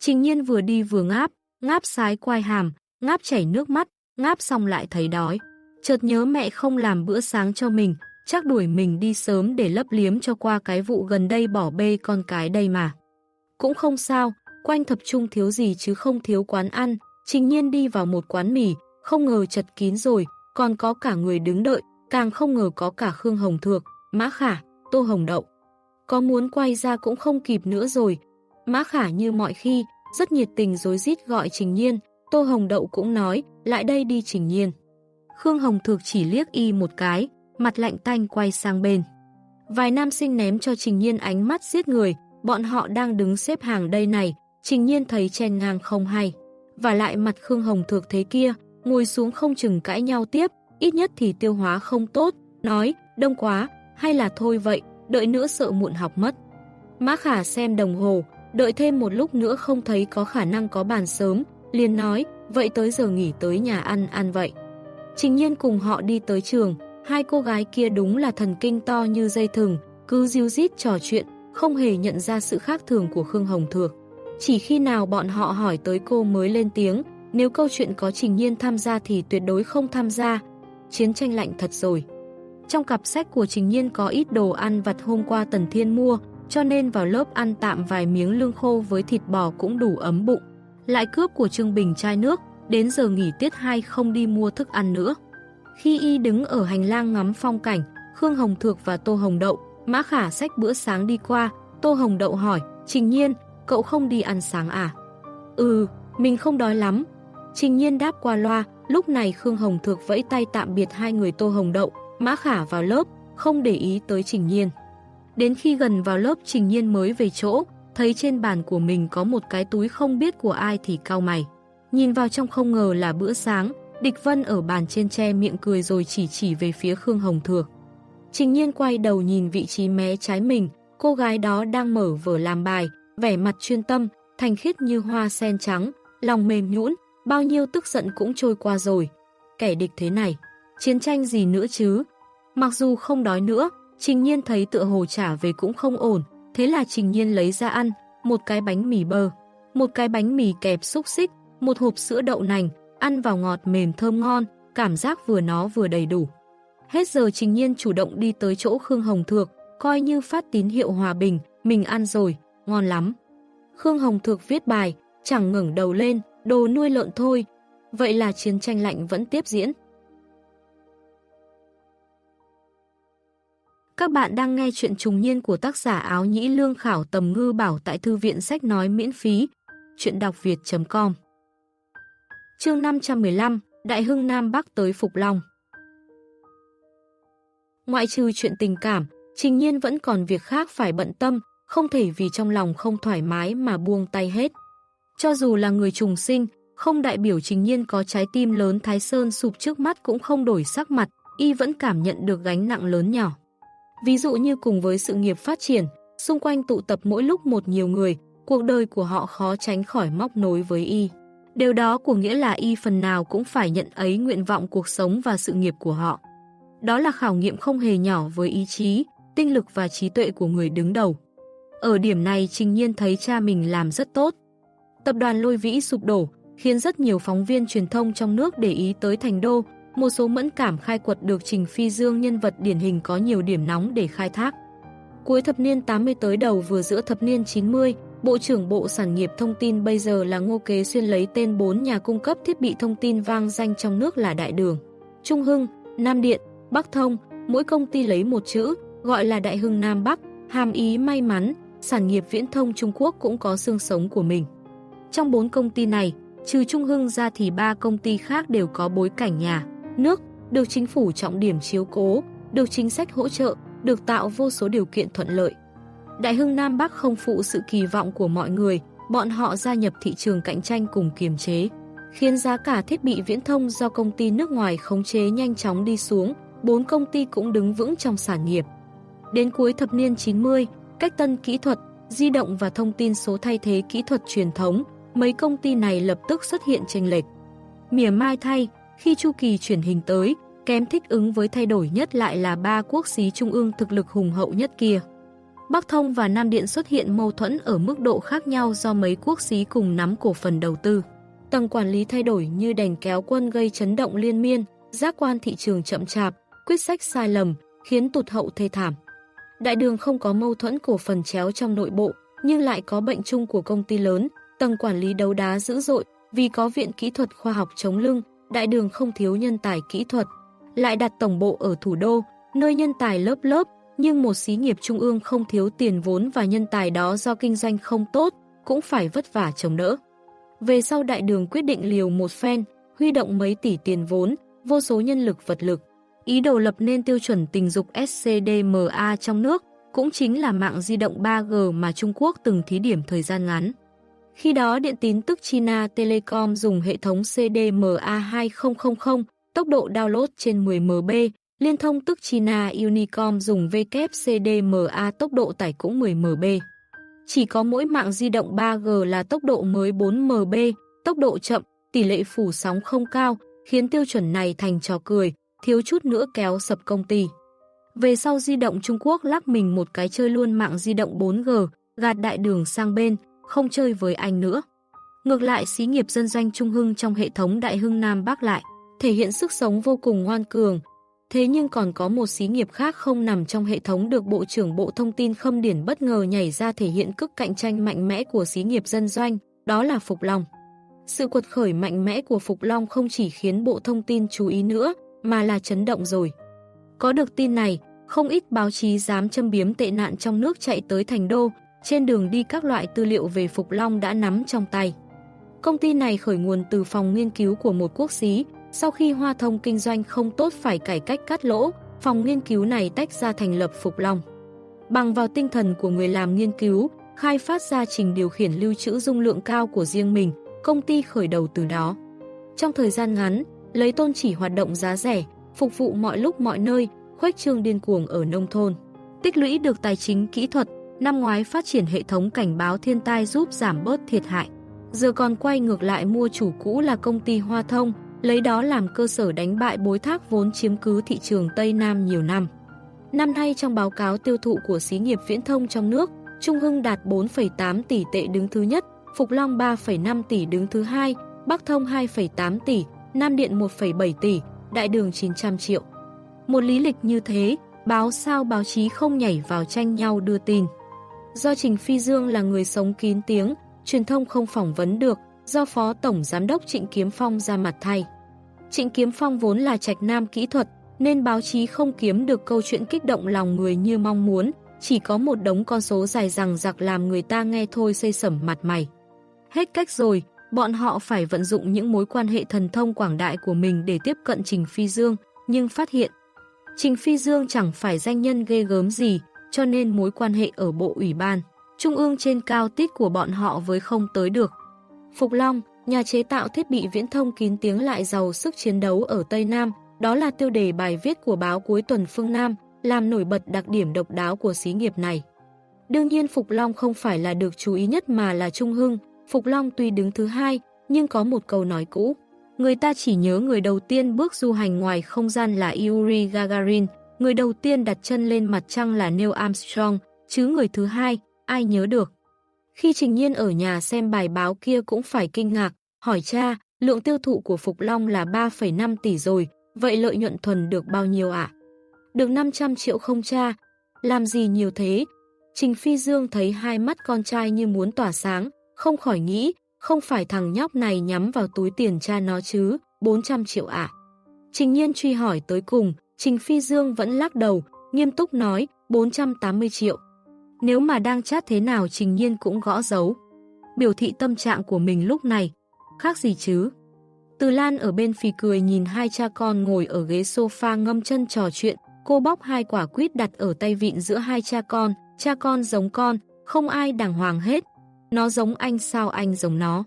S1: Trình nhiên vừa đi vừa ngáp, ngáp sái quai hàm, ngáp chảy nước mắt, ngáp xong lại thấy đói. Chợt nhớ mẹ không làm bữa sáng cho mình, chắc đuổi mình đi sớm để lấp liếm cho qua cái vụ gần đây bỏ bê con cái đây mà. Cũng không sao, quanh thập trung thiếu gì chứ không thiếu quán ăn, trình nhiên đi vào một quán mì, không ngờ chật kín rồi, còn có cả người đứng đợi, càng không ngờ có cả Khương Hồng Thược, Mã Khả, Tô Hồng Đậu. Có muốn quay ra cũng không kịp nữa rồi. Mã Khả như mọi khi, rất nhiệt tình dối rít gọi Trình Nhiên, Tô Hồng Đậu cũng nói, lại đây đi Trình Nhiên. Khương Hồng Thược chỉ liếc y một cái, mặt lạnh tanh quay sang bên. Vài nam sinh ném cho Trình Nhiên ánh mắt giết người, bọn họ đang đứng xếp hàng đây này, Trình Nhiên thấy chen ngang không hay. Và lại mặt Khương Hồng Thược thế kia, ngồi xuống không chừng cãi nhau tiếp, ít nhất thì tiêu hóa không tốt, nói, đông quá, hay là thôi vậy, đợi nữa sợ muộn học mất. Mã Khả xem đồng hồ, đợi thêm một lúc nữa không thấy có khả năng có bàn sớm, liền nói, vậy tới giờ nghỉ tới nhà ăn ăn vậy. Trình nhiên cùng họ đi tới trường, hai cô gái kia đúng là thần kinh to như dây thừng, cứ diêu dít trò chuyện, không hề nhận ra sự khác thường của Khương Hồng Thược. Chỉ khi nào bọn họ hỏi tới cô mới lên tiếng, nếu câu chuyện có Trình Nhiên tham gia thì tuyệt đối không tham gia. Chiến tranh lạnh thật rồi. Trong cặp sách của Trình Nhiên có ít đồ ăn vặt hôm qua Tần Thiên mua, cho nên vào lớp ăn tạm vài miếng lương khô với thịt bò cũng đủ ấm bụng. Lại cướp của Trương Bình chai nước, đến giờ nghỉ tiết 2 không đi mua thức ăn nữa. Khi y đứng ở hành lang ngắm phong cảnh, Khương Hồng Thược và Tô Hồng Đậu, Mã Khả sách bữa sáng đi qua, Tô Hồng Đậu hỏi, Trình Nhiên, cậu không đi ăn sáng à? Ừ, mình không đói lắm. Trình Nhiên đáp qua loa, lúc này Khương Hồng Thược vẫy tay tạm biệt hai người Tô Hồng Đậu, Mã Khả vào lớp, không để ý tới Trình Nhiên. Đến khi gần vào lớp Trình Nhiên mới về chỗ, thấy trên bàn của mình có một cái túi không biết của ai thì cao mày. Nhìn vào trong không ngờ là bữa sáng, Địch Vân ở bàn trên che miệng cười rồi chỉ chỉ về phía Khương Hồng Thược. Trình Nhiên quay đầu nhìn vị trí mé trái mình, cô gái đó đang mở vở làm bài, vẻ mặt chuyên tâm, thanh khiết như hoa sen trắng, lòng mềm nhũn, bao nhiêu tức giận cũng trôi qua rồi. Kẻ địch thế này, chiến tranh gì nữa chứ? Mặc dù không đói nữa, Trình Nhiên thấy tựa hồ trả về cũng không ổn, thế là Trình Nhiên lấy ra ăn, một cái bánh mì bơ, một cái bánh mì kẹp xúc xích, một hộp sữa đậu nành, ăn vào ngọt mềm thơm ngon, cảm giác vừa nó vừa đầy đủ. Hết giờ Trình Nhiên chủ động đi tới chỗ Khương Hồng Thược, coi như phát tín hiệu hòa bình, mình ăn rồi, ngon lắm. Khương Hồng Thược viết bài, chẳng ngẩng đầu lên, đồ nuôi lợn thôi. Vậy là chiến tranh lạnh vẫn tiếp diễn. Các bạn đang nghe chuyện trùng niên của tác giả áo nhĩ lương khảo tầm ngư bảo tại thư viện sách nói miễn phí. Chuyện đọc việt.com Chương 515 Đại hưng Nam Bắc tới Phục Long Ngoại trừ chuyện tình cảm, Trình Nhiên vẫn còn việc khác phải bận tâm, không thể vì trong lòng không thoải mái mà buông tay hết. Cho dù là người trùng sinh, không đại biểu chính Nhiên có trái tim lớn Thái Sơn sụp trước mắt cũng không đổi sắc mặt, y vẫn cảm nhận được gánh nặng lớn nhỏ. Ví dụ như cùng với sự nghiệp phát triển, xung quanh tụ tập mỗi lúc một nhiều người, cuộc đời của họ khó tránh khỏi móc nối với y. Điều đó của nghĩa là y phần nào cũng phải nhận ấy nguyện vọng cuộc sống và sự nghiệp của họ. Đó là khảo nghiệm không hề nhỏ với ý chí, tinh lực và trí tuệ của người đứng đầu. Ở điểm này Trình Nhiên thấy cha mình làm rất tốt. Tập đoàn Lôi Vĩ sụp đổ, khiến rất nhiều phóng viên truyền thông trong nước để ý tới thành đô, một số mẫn cảm khai quật được Trình Phi Dương nhân vật điển hình có nhiều điểm nóng để khai thác. Cuối thập niên 80 tới đầu vừa giữa thập niên 90, Bộ trưởng Bộ Sản nghiệp Thông tin bây giờ là Ngô Kế Xuyên lấy tên 4 nhà cung cấp thiết bị thông tin vang danh trong nước là Đại Đường, Trung Hưng, Nam Điện, Bắc Thông, mỗi công ty lấy một chữ, gọi là Đại Hưng Nam Bắc, hàm ý may mắn, sản nghiệp viễn thông Trung Quốc cũng có xương sống của mình. Trong bốn công ty này, trừ Trung Hưng ra thì ba công ty khác đều có bối cảnh nhà, nước, được chính phủ trọng điểm chiếu cố, được chính sách hỗ trợ, được tạo vô số điều kiện thuận lợi. Đại Hưng Nam Bắc không phụ sự kỳ vọng của mọi người, bọn họ gia nhập thị trường cạnh tranh cùng kiềm chế, khiến giá cả thiết bị viễn thông do công ty nước ngoài khống chế nhanh chóng đi xuống, bốn công ty cũng đứng vững trong sản nghiệp. Đến cuối thập niên 90, cách tân kỹ thuật, di động và thông tin số thay thế kỹ thuật truyền thống, mấy công ty này lập tức xuất hiện chênh lệch. Mỉa mai thay, khi chu kỳ chuyển hình tới, kém thích ứng với thay đổi nhất lại là ba quốc xí trung ương thực lực hùng hậu nhất kia. Bắc Thông và Nam Điện xuất hiện mâu thuẫn ở mức độ khác nhau do mấy quốc xí cùng nắm cổ phần đầu tư. Tầng quản lý thay đổi như đành kéo quân gây chấn động liên miên, giác quan thị trường chậm chạp, quyết sách sai lầm, khiến tụt hậu thê thảm. Đại đường không có mâu thuẫn cổ phần chéo trong nội bộ, nhưng lại có bệnh chung của công ty lớn, tầng quản lý đấu đá dữ dội, vì có viện kỹ thuật khoa học chống lưng, đại đường không thiếu nhân tài kỹ thuật. Lại đặt tổng bộ ở thủ đô, nơi nhân tài lớp lớp, nhưng một xí nghiệp trung ương không thiếu tiền vốn và nhân tài đó do kinh doanh không tốt, cũng phải vất vả chống đỡ. Về sau đại đường quyết định liều một phen, huy động mấy tỷ tiền vốn, vô số nhân lực vật lực. Ý đồ lập nên tiêu chuẩn tình dục SCDMA trong nước, cũng chính là mạng di động 3G mà Trung Quốc từng thí điểm thời gian ngắn. Khi đó điện tín tức China Telecom dùng hệ thống CDMA 2000, tốc độ download trên 10 MB, Liên thông tức China Unicom dùng WCDMA tốc độ tải cũng 10 MB. Chỉ có mỗi mạng di động 3G là tốc độ mới 4 MB, tốc độ chậm, tỷ lệ phủ sóng không cao, khiến tiêu chuẩn này thành trò cười, thiếu chút nữa kéo sập công ty. Về sau di động Trung Quốc lắc mình một cái chơi luôn mạng di động 4G, gạt đại đường sang bên, không chơi với anh nữa. Ngược lại xí nghiệp dân doanh Trung Hưng trong hệ thống Đại Hưng Nam Bắc lại, thể hiện sức sống vô cùng ngoan cường. Thế nhưng còn có một xí nghiệp khác không nằm trong hệ thống được Bộ trưởng Bộ Thông tin Khâm Điển bất ngờ nhảy ra thể hiện cức cạnh tranh mạnh mẽ của xí nghiệp dân doanh, đó là Phục Long. Sự quật khởi mạnh mẽ của Phục Long không chỉ khiến Bộ Thông tin chú ý nữa, mà là chấn động rồi. Có được tin này, không ít báo chí dám châm biếm tệ nạn trong nước chạy tới thành đô, trên đường đi các loại tư liệu về Phục Long đã nắm trong tay. Công ty này khởi nguồn từ phòng nghiên cứu của một quốc xí, sau khi Hoa Thông kinh doanh không tốt phải cải cách cắt lỗ, phòng nghiên cứu này tách ra thành lập Phục Long. Bằng vào tinh thần của người làm nghiên cứu, khai phát ra trình điều khiển lưu trữ dung lượng cao của riêng mình, công ty khởi đầu từ đó. Trong thời gian ngắn, lấy tôn chỉ hoạt động giá rẻ, phục vụ mọi lúc mọi nơi, khuếch trương điên cuồng ở nông thôn. Tích lũy được tài chính kỹ thuật, năm ngoái phát triển hệ thống cảnh báo thiên tai giúp giảm bớt thiệt hại. Giờ còn quay ngược lại mua chủ cũ là công ty Hoa Thông, lấy đó làm cơ sở đánh bại bối thác vốn chiếm cứ thị trường Tây Nam nhiều năm. Năm nay trong báo cáo tiêu thụ của xí nghiệp viễn thông trong nước, Trung Hưng đạt 4,8 tỷ tệ đứng thứ nhất, Phục Long 3,5 tỷ đứng thứ hai, Bắc Thông 2,8 tỷ, Nam Điện 1,7 tỷ, Đại Đường 900 triệu. Một lý lịch như thế, báo sao báo chí không nhảy vào tranh nhau đưa tin. Do Trình Phi Dương là người sống kín tiếng, truyền thông không phỏng vấn được, do Phó Tổng Giám đốc Trịnh Kiếm Phong ra mặt thay. Trịnh Kiếm Phong vốn là trạch nam kỹ thuật, nên báo chí không kiếm được câu chuyện kích động lòng người như mong muốn, chỉ có một đống con số dài rằng giặc làm người ta nghe thôi xây sẩm mặt mày. Hết cách rồi, bọn họ phải vận dụng những mối quan hệ thần thông quảng đại của mình để tiếp cận Trình Phi Dương, nhưng phát hiện Trình Phi Dương chẳng phải danh nhân ghê gớm gì, cho nên mối quan hệ ở bộ ủy ban, trung ương trên cao tít của bọn họ với không tới được. Phục Long, nhà chế tạo thiết bị viễn thông kín tiếng lại giàu sức chiến đấu ở Tây Nam, đó là tiêu đề bài viết của báo cuối tuần phương Nam, làm nổi bật đặc điểm độc đáo của xí nghiệp này. Đương nhiên Phục Long không phải là được chú ý nhất mà là Trung Hưng, Phục Long tuy đứng thứ hai, nhưng có một câu nói cũ. Người ta chỉ nhớ người đầu tiên bước du hành ngoài không gian là Yuri Gagarin, người đầu tiên đặt chân lên mặt trăng là Neil Armstrong, chứ người thứ hai, ai nhớ được. Khi Trình Nhiên ở nhà xem bài báo kia cũng phải kinh ngạc, hỏi cha, lượng tiêu thụ của Phục Long là 3,5 tỷ rồi, vậy lợi nhuận thuần được bao nhiêu ạ? Được 500 triệu không cha? Làm gì nhiều thế? Trình Phi Dương thấy hai mắt con trai như muốn tỏa sáng, không khỏi nghĩ, không phải thằng nhóc này nhắm vào túi tiền cha nó chứ, 400 triệu ạ. Trình Nhiên truy hỏi tới cùng, Trình Phi Dương vẫn lắc đầu, nghiêm túc nói, 480 triệu. Nếu mà đang chat thế nào Trình Nhiên cũng gõ dấu. Biểu thị tâm trạng của mình lúc này, khác gì chứ? Từ Lan ở bên phì cười nhìn hai cha con ngồi ở ghế sofa ngâm chân trò chuyện, cô bóc hai quả quýt đặt ở tay vịn giữa hai cha con, cha con giống con, không ai đàng hoàng hết. Nó giống anh sao anh giống nó.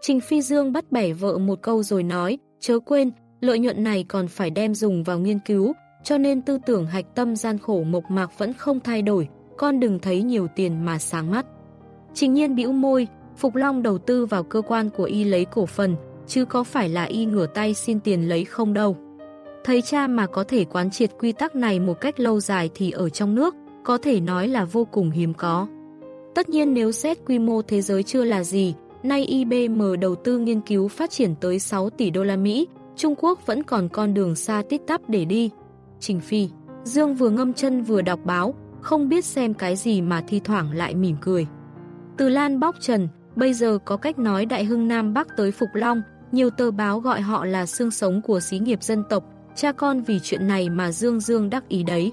S1: Trình Phi Dương bắt bẻ vợ một câu rồi nói, chớ quên, lợi nhuận này còn phải đem dùng vào nghiên cứu, cho nên tư tưởng hạch tâm gian khổ mộc mạc vẫn không thay đổi, con đừng thấy nhiều tiền mà sáng mắt. Trình nhiên bĩu môi, Phục Long đầu tư vào cơ quan của y lấy cổ phần, chứ có phải là y ngửa tay xin tiền lấy không đâu. Thấy cha mà có thể quán triệt quy tắc này một cách lâu dài thì ở trong nước, có thể nói là vô cùng hiếm có. Tất nhiên nếu xét quy mô thế giới chưa là gì, nay IBM đầu tư nghiên cứu phát triển tới 6 tỷ đô la Mỹ, Trung Quốc vẫn còn con đường xa tít tắp để đi. Trình Phi, Dương vừa ngâm chân vừa đọc báo, không biết xem cái gì mà thi thoảng lại mỉm cười. Từ Lan bóc trần, bây giờ có cách nói Đại Hưng Nam Bắc tới Phục Long, nhiều tờ báo gọi họ là xương sống của xí nghiệp dân tộc, cha con vì chuyện này mà Dương Dương đắc ý đấy.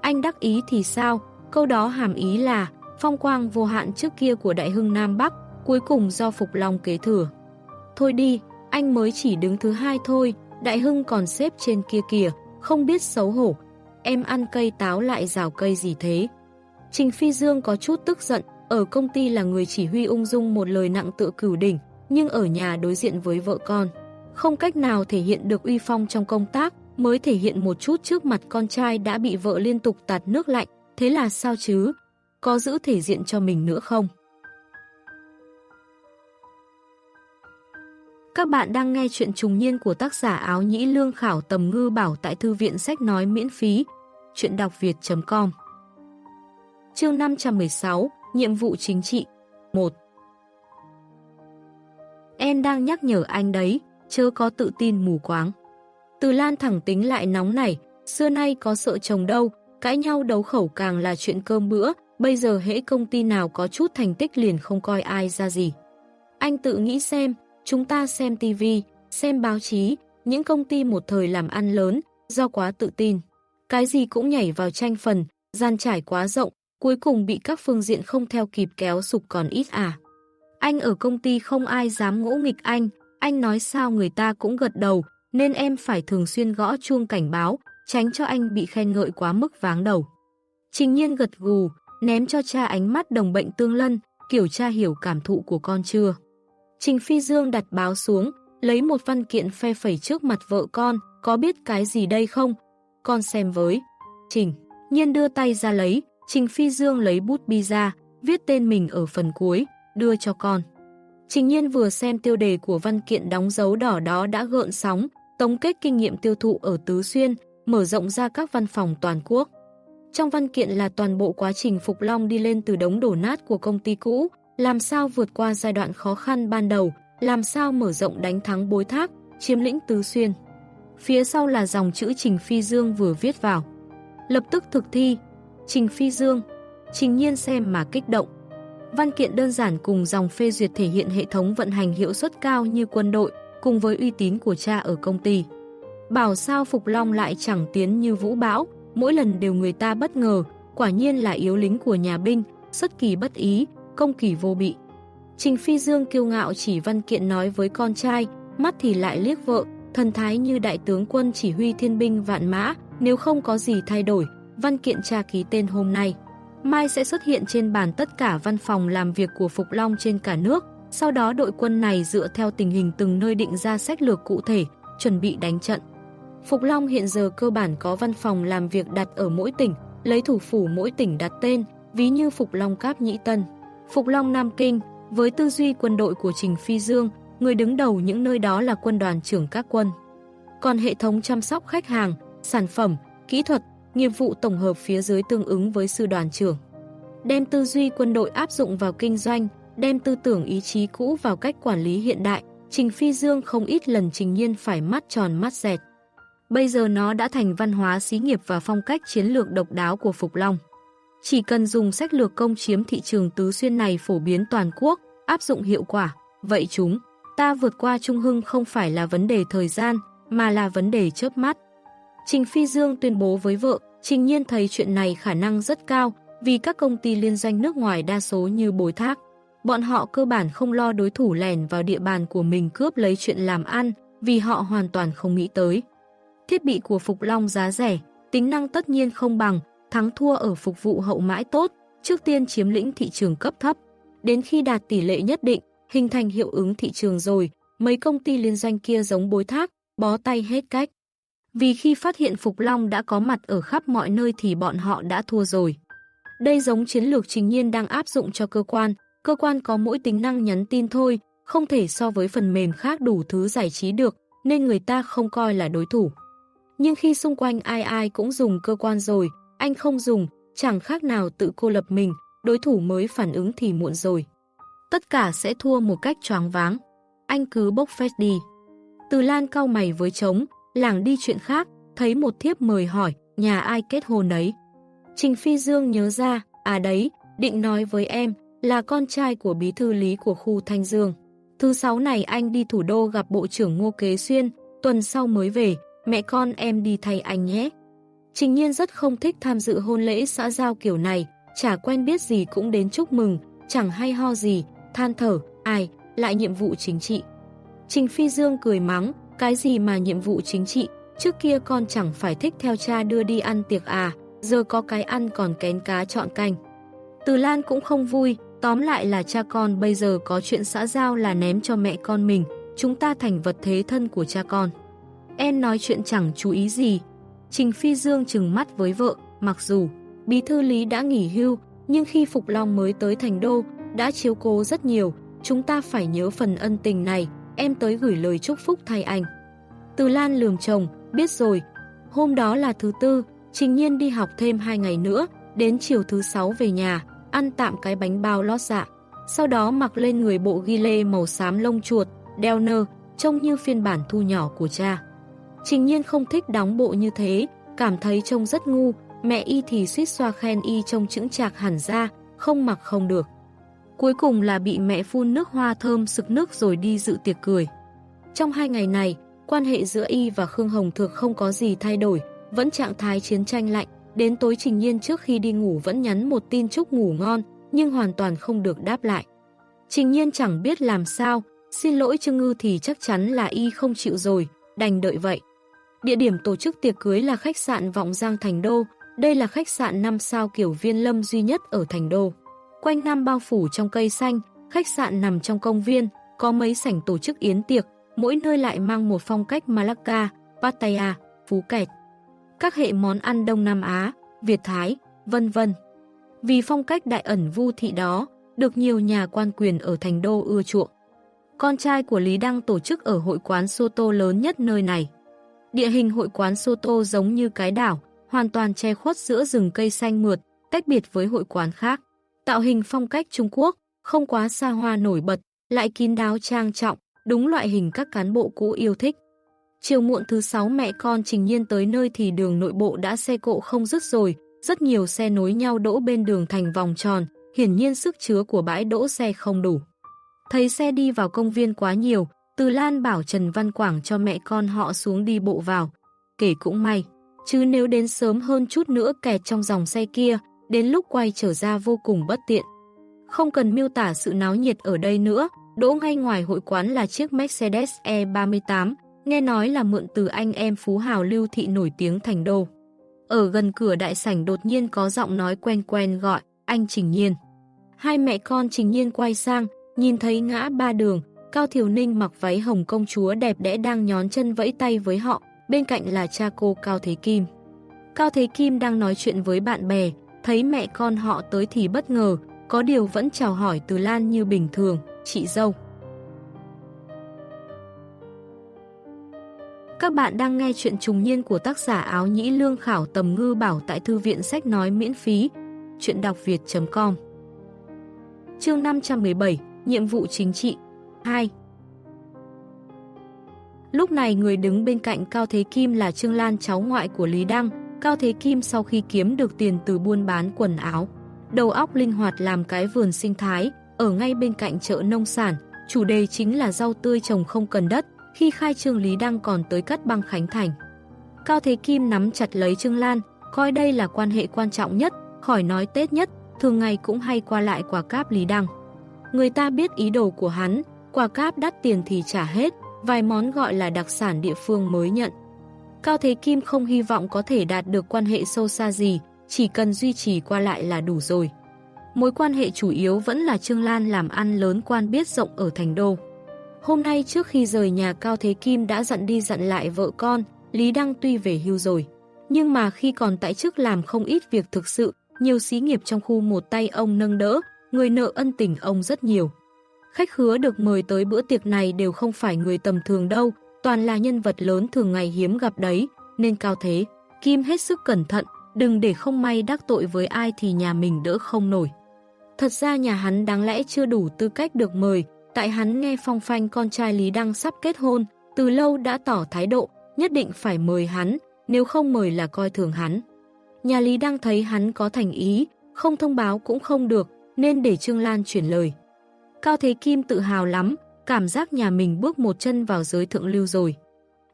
S1: Anh đắc ý thì sao? Câu đó hàm ý là phong quang vô hạn trước kia của Đại Hưng Nam Bắc, cuối cùng do Phục Long kế thừa. Thôi đi, anh mới chỉ đứng thứ hai thôi, Đại Hưng còn xếp trên kia kìa, không biết xấu hổ. Em ăn cây táo lại rào cây gì thế? Trình Phi Dương có chút tức giận, ở công ty là người chỉ huy ung dung một lời nặng tự cửu đỉnh, nhưng ở nhà đối diện với vợ con. Không cách nào thể hiện được uy phong trong công tác, mới thể hiện một chút trước mặt con trai đã bị vợ liên tục tạt nước lạnh, thế là sao chứ? Có giữ thể diện cho mình nữa không? Các bạn đang nghe chuyện trùng niên của tác giả áo nhĩ lương khảo tầm ngư bảo tại thư viện sách nói miễn phí. Chuyện đọc việt.com Chương 516 Nhiệm vụ chính trị 1 Em đang nhắc nhở anh đấy, chớ có tự tin mù quáng. Từ Lan thẳng tính lại nóng này, xưa nay có sợ chồng đâu, cãi nhau đấu khẩu càng là chuyện cơm bữa, bây giờ hễ công ty nào có chút thành tích liền không coi ai ra gì. Anh tự nghĩ xem, chúng ta xem TV, xem báo chí, những công ty một thời làm ăn lớn, do quá tự tin. Cái gì cũng nhảy vào tranh phần, gian trải quá rộng, cuối cùng bị các phương diện không theo kịp kéo sụp còn ít à. Anh ở công ty không ai dám ngỗ nghịch anh, anh nói sao người ta cũng gật đầu, nên em phải thường xuyên gõ chuông cảnh báo, tránh cho anh bị khen ngợi quá mức váng đầu. Trình nhiên gật gù, ném cho cha ánh mắt đồng bệnh tương lân, kiểu cha hiểu cảm thụ của con chưa. Trình Phi Dương đặt báo xuống, lấy một văn kiện phe phẩy trước mặt vợ con, có biết cái gì đây không? Con xem với. Trình, nhiên đưa tay ra lấy, Trình Phi Dương lấy bút bi ra, viết tên mình ở phần cuối, đưa cho con. Trình nhiên vừa xem tiêu đề của văn kiện đóng dấu đỏ đó đã gợn sóng, tống kết kinh nghiệm tiêu thụ ở Tứ Xuyên, mở rộng ra các văn phòng toàn quốc. Trong văn kiện là toàn bộ quá trình Phục Long đi lên từ đống đổ nát của công ty cũ, làm sao vượt qua giai đoạn khó khăn ban đầu, làm sao mở rộng đánh thắng bối thác, chiếm lĩnh Tứ Xuyên. Phía sau là dòng chữ Trình Phi Dương vừa viết vào. Lập tức thực thi, Trình Phi Dương, Trình Nhiên xem mà kích động. Văn kiện đơn giản cùng dòng phê duyệt thể hiện hệ thống vận hành hiệu suất cao như quân đội, cùng với uy tín của cha ở công ty. Bảo sao Phục Long lại chẳng tiến như vũ bão, mỗi lần đều người ta bất ngờ, quả nhiên là yếu lính của nhà binh, xuất kỳ bất ý, công kỳ vô bị. Trình Phi Dương kiêu ngạo chỉ văn kiện nói với con trai, mắt thì lại liếc vợ, thần thái như đại tướng quân chỉ huy thiên binh vạn mã, nếu không có gì thay đổi, văn kiện tra ký tên hôm nay. Mai sẽ xuất hiện trên bàn tất cả văn phòng làm việc của Phục Long trên cả nước, sau đó đội quân này dựa theo tình hình từng nơi định ra sách lược cụ thể, chuẩn bị đánh trận. Phục Long hiện giờ cơ bản có văn phòng làm việc đặt ở mỗi tỉnh, lấy thủ phủ mỗi tỉnh đặt tên, ví như Phục Long Cáp Nhĩ Tân. Phục Long Nam Kinh, với tư duy quân đội của Trình Phi Dương, người đứng đầu những nơi đó là quân đoàn trưởng các quân. Còn hệ thống chăm sóc khách hàng, sản phẩm, kỹ thuật, nghiệp vụ tổng hợp phía dưới tương ứng với sư đoàn trưởng. Đem tư duy quân đội áp dụng vào kinh doanh, đem tư tưởng ý chí cũ vào cách quản lý hiện đại, Trình Phi Dương không ít lần trình nhiên phải mắt tròn mắt dẹt. Bây giờ nó đã thành văn hóa xí nghiệp và phong cách chiến lược độc đáo của Phục Long. Chỉ cần dùng sách lược công chiếm thị trường tứ xuyên này phổ biến toàn quốc, áp dụng hiệu quả, vậy chúng, ta vượt qua Trung Hưng không phải là vấn đề thời gian, mà là vấn đề chớp mắt. Trình Phi Dương tuyên bố với vợ, Trình Nhiên thấy chuyện này khả năng rất cao vì các công ty liên doanh nước ngoài đa số như bồi thác. Bọn họ cơ bản không lo đối thủ lèn vào địa bàn của mình cướp lấy chuyện làm ăn vì họ hoàn toàn không nghĩ tới. Thiết bị của Phục Long giá rẻ, tính năng tất nhiên không bằng, thắng thua ở phục vụ hậu mãi tốt, trước tiên chiếm lĩnh thị trường cấp thấp. Đến khi đạt tỷ lệ nhất định, hình thành hiệu ứng thị trường rồi, mấy công ty liên doanh kia giống bối thác, bó tay hết cách. Vì khi phát hiện Phục Long đã có mặt ở khắp mọi nơi thì bọn họ đã thua rồi. Đây giống chiến lược trình nhiên đang áp dụng cho cơ quan, cơ quan có mỗi tính năng nhắn tin thôi, không thể so với phần mềm khác đủ thứ giải trí được, nên người ta không coi là đối thủ. Nhưng khi xung quanh ai ai cũng dùng cơ quan rồi, anh không dùng, chẳng khác nào tự cô lập mình, đối thủ mới phản ứng thì muộn rồi. Tất cả sẽ thua một cách choáng váng. Anh cứ bốc phét đi. Từ Lan cau mày với trống, làng đi chuyện khác, thấy một thiếp mời hỏi, nhà ai kết hôn ấy. Trình Phi Dương nhớ ra, à đấy, định nói với em, là con trai của bí thư lý của khu Thanh Dương. Thứ sáu này anh đi thủ đô gặp Bộ trưởng Ngô Kế Xuyên, tuần sau mới về, mẹ con em đi thay anh nhé. Trình nhiên rất không thích tham dự hôn lễ xã giao kiểu này, chả quen biết gì cũng đến chúc mừng, chẳng hay ho gì, than thở, ai, lại nhiệm vụ chính trị. Trình Phi Dương cười mắng, cái gì mà nhiệm vụ chính trị, trước kia con chẳng phải thích theo cha đưa đi ăn tiệc à, giờ có cái ăn còn kén cá chọn canh. Từ Lan cũng không vui, tóm lại là cha con bây giờ có chuyện xã giao là ném cho mẹ con mình, chúng ta thành vật thế thân của cha con. Em nói chuyện chẳng chú ý gì. Trình Phi Dương chừng mắt với vợ, mặc dù bí thư Lý đã nghỉ hưu, nhưng khi Phục Long mới tới thành đô, đã chiếu cố rất nhiều, chúng ta phải nhớ phần ân tình này, em tới gửi lời chúc phúc thay anh. Từ Lan lườm chồng, biết rồi. Hôm đó là thứ tư, Trình Nhiên đi học thêm hai ngày nữa, đến chiều thứ sáu về nhà, ăn tạm cái bánh bao lót dạ. Sau đó mặc lên người bộ ghi lê màu xám lông chuột, đeo nơ, trông như phiên bản thu nhỏ của cha. Trình Nhiên không thích đóng bộ như thế, cảm thấy trông rất ngu, mẹ y thì suýt xoa khen y trông chững chạc hẳn ra, không mặc không được. Cuối cùng là bị mẹ phun nước hoa thơm sực nước rồi đi dự tiệc cười. Trong hai ngày này, quan hệ giữa y và Khương Hồng Thược không có gì thay đổi, vẫn trạng thái chiến tranh lạnh. Đến tối Trình Nhiên trước khi đi ngủ vẫn nhắn một tin chúc ngủ ngon, nhưng hoàn toàn không được đáp lại. Trình Nhiên chẳng biết làm sao, xin lỗi Trương Ngư thì chắc chắn là y không chịu rồi, đành đợi vậy. Địa điểm tổ chức tiệc cưới là khách sạn Vọng Giang Thành Đô, đây là khách sạn 5 sao kiểu viên lâm duy nhất ở Thành Đô. Quanh năm bao phủ trong cây xanh, khách sạn nằm trong công viên, có mấy sảnh tổ chức yến tiệc, mỗi nơi lại mang một phong cách Malacca, Pattaya, Phú Kẹt. Các hệ món ăn Đông Nam Á, Việt Thái, vân vân. Vì phong cách đại ẩn vu thị đó, được nhiều nhà quan quyền ở thành đô ưa chuộng. Con trai của Lý Đăng tổ chức ở hội quán Soto lớn nhất nơi này. Địa hình hội quán Soto giống như cái đảo, hoàn toàn che khuất giữa rừng cây xanh mượt, tách biệt với hội quán khác. Tạo hình phong cách Trung Quốc, không quá xa hoa nổi bật, lại kín đáo trang trọng, đúng loại hình các cán bộ cũ yêu thích. Chiều muộn thứ sáu mẹ con Trình Nhiên tới nơi thì đường nội bộ đã xe cộ không dứt rồi, rất nhiều xe nối nhau đỗ bên đường thành vòng tròn, hiển nhiên sức chứa của bãi đỗ xe không đủ. Thấy xe đi vào công viên quá nhiều, từ Lan bảo Trần Văn Quảng cho mẹ con họ xuống đi bộ vào. Kể cũng may, chứ nếu đến sớm hơn chút nữa kẹt trong dòng xe kia, đến lúc quay trở ra vô cùng bất tiện. Không cần miêu tả sự náo nhiệt ở đây nữa, đỗ ngay ngoài hội quán là chiếc Mercedes E38, nghe nói là mượn từ anh em phú hào lưu thị nổi tiếng thành đô. Ở gần cửa đại sảnh đột nhiên có giọng nói quen quen gọi, anh Trình Nhiên. Hai mẹ con Trình Nhiên quay sang, nhìn thấy ngã ba đường, Cao Thiều Ninh mặc váy hồng công chúa đẹp đẽ đang nhón chân vẫy tay với họ, bên cạnh là cha cô Cao Thế Kim. Cao Thế Kim đang nói chuyện với bạn bè, thấy mẹ con họ tới thì bất ngờ, có điều vẫn chào hỏi từ Lan như bình thường, chị dâu. Các bạn đang nghe chuyện trùng niên của tác giả áo nhĩ lương khảo tầm ngư bảo tại thư viện sách nói miễn phí, chuyện đọc việt.com Chương 517, Nhiệm vụ chính trị 2 Lúc này người đứng bên cạnh Cao Thế Kim là Trương Lan cháu ngoại của Lý Đăng, Cao Thế Kim sau khi kiếm được tiền từ buôn bán quần áo, đầu óc linh hoạt làm cái vườn sinh thái, ở ngay bên cạnh chợ nông sản, chủ đề chính là rau tươi trồng không cần đất, khi khai trương Lý Đăng còn tới cắt băng Khánh Thành. Cao Thế Kim nắm chặt lấy Trương Lan, coi đây là quan hệ quan trọng nhất, khỏi nói Tết nhất, thường ngày cũng hay qua lại quả cáp Lý Đăng. Người ta biết ý đồ của hắn, quả cáp đắt tiền thì trả hết, vài món gọi là đặc sản địa phương mới nhận. Cao Thế Kim không hy vọng có thể đạt được quan hệ sâu xa gì, chỉ cần duy trì qua lại là đủ rồi. Mối quan hệ chủ yếu vẫn là Trương Lan làm ăn lớn quan biết rộng ở Thành Đô. Hôm nay trước khi rời nhà Cao Thế Kim đã dặn đi dặn lại vợ con, Lý Đăng tuy về hưu rồi. Nhưng mà khi còn tại chức làm không ít việc thực sự, nhiều xí nghiệp trong khu một tay ông nâng đỡ, người nợ ân tình ông rất nhiều. Khách khứa được mời tới bữa tiệc này đều không phải người tầm thường đâu, toàn là nhân vật lớn thường ngày hiếm gặp đấy, nên cao thế. Kim hết sức cẩn thận, đừng để không may đắc tội với ai thì nhà mình đỡ không nổi. Thật ra nhà hắn đáng lẽ chưa đủ tư cách được mời, tại hắn nghe phong phanh con trai Lý Đăng sắp kết hôn, từ lâu đã tỏ thái độ, nhất định phải mời hắn, nếu không mời là coi thường hắn. Nhà Lý Đăng thấy hắn có thành ý, không thông báo cũng không được, nên để Trương Lan chuyển lời. Cao Thế Kim tự hào lắm, cảm giác nhà mình bước một chân vào giới thượng lưu rồi.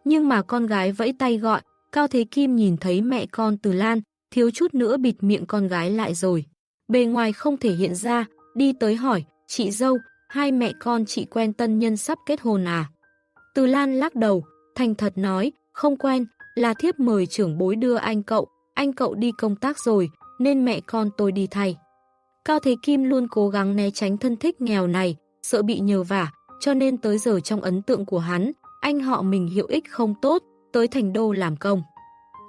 S1: Nhưng mà con gái vẫy tay gọi, Cao Thế Kim nhìn thấy mẹ con từ Lan, thiếu chút nữa bịt miệng con gái lại rồi. Bề ngoài không thể hiện ra, đi tới hỏi, chị dâu, hai mẹ con chị quen tân nhân sắp kết hôn à? Từ Lan lắc đầu, thành thật nói, không quen, là thiếp mời trưởng bối đưa anh cậu, anh cậu đi công tác rồi, nên mẹ con tôi đi thay. Cao Thế Kim luôn cố gắng né tránh thân thích nghèo này, sợ bị nhờ vả, cho nên tới giờ trong ấn tượng của hắn, anh họ mình hiệu ích không tốt, tới thành đô làm công.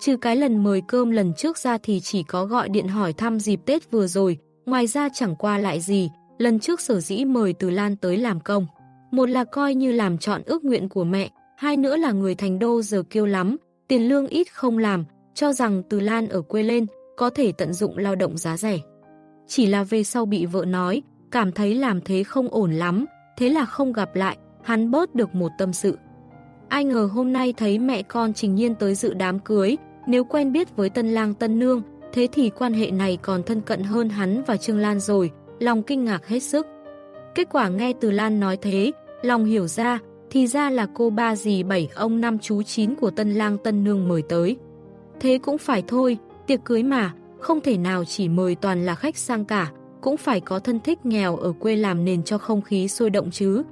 S1: Trừ cái lần mời cơm lần trước ra thì chỉ có gọi điện hỏi thăm dịp Tết vừa rồi, ngoài ra chẳng qua lại gì, lần trước sở dĩ mời Từ Lan tới làm công. Một là coi như làm chọn ước nguyện của mẹ, hai nữa là người thành đô giờ kêu lắm, tiền lương ít không làm, cho rằng Từ Lan ở quê lên, có thể tận dụng lao động giá rẻ. Chỉ là về sau bị vợ nói, cảm thấy làm thế không ổn lắm, thế là không gặp lại, hắn bớt được một tâm sự. Ai ngờ hôm nay thấy mẹ con Trình Nhiên tới dự đám cưới, nếu quen biết với tân lang tân nương, thế thì quan hệ này còn thân cận hơn hắn và Trương Lan rồi, lòng kinh ngạc hết sức. Kết quả nghe từ Lan nói thế, lòng hiểu ra, thì ra là cô ba dì bảy ông năm chú chín của tân lang tân nương mời tới. Thế cũng phải thôi, tiệc cưới mà, không thể nào chỉ mời toàn là khách sang cả, cũng phải có thân thích nghèo ở quê làm nền cho không khí sôi động chứ.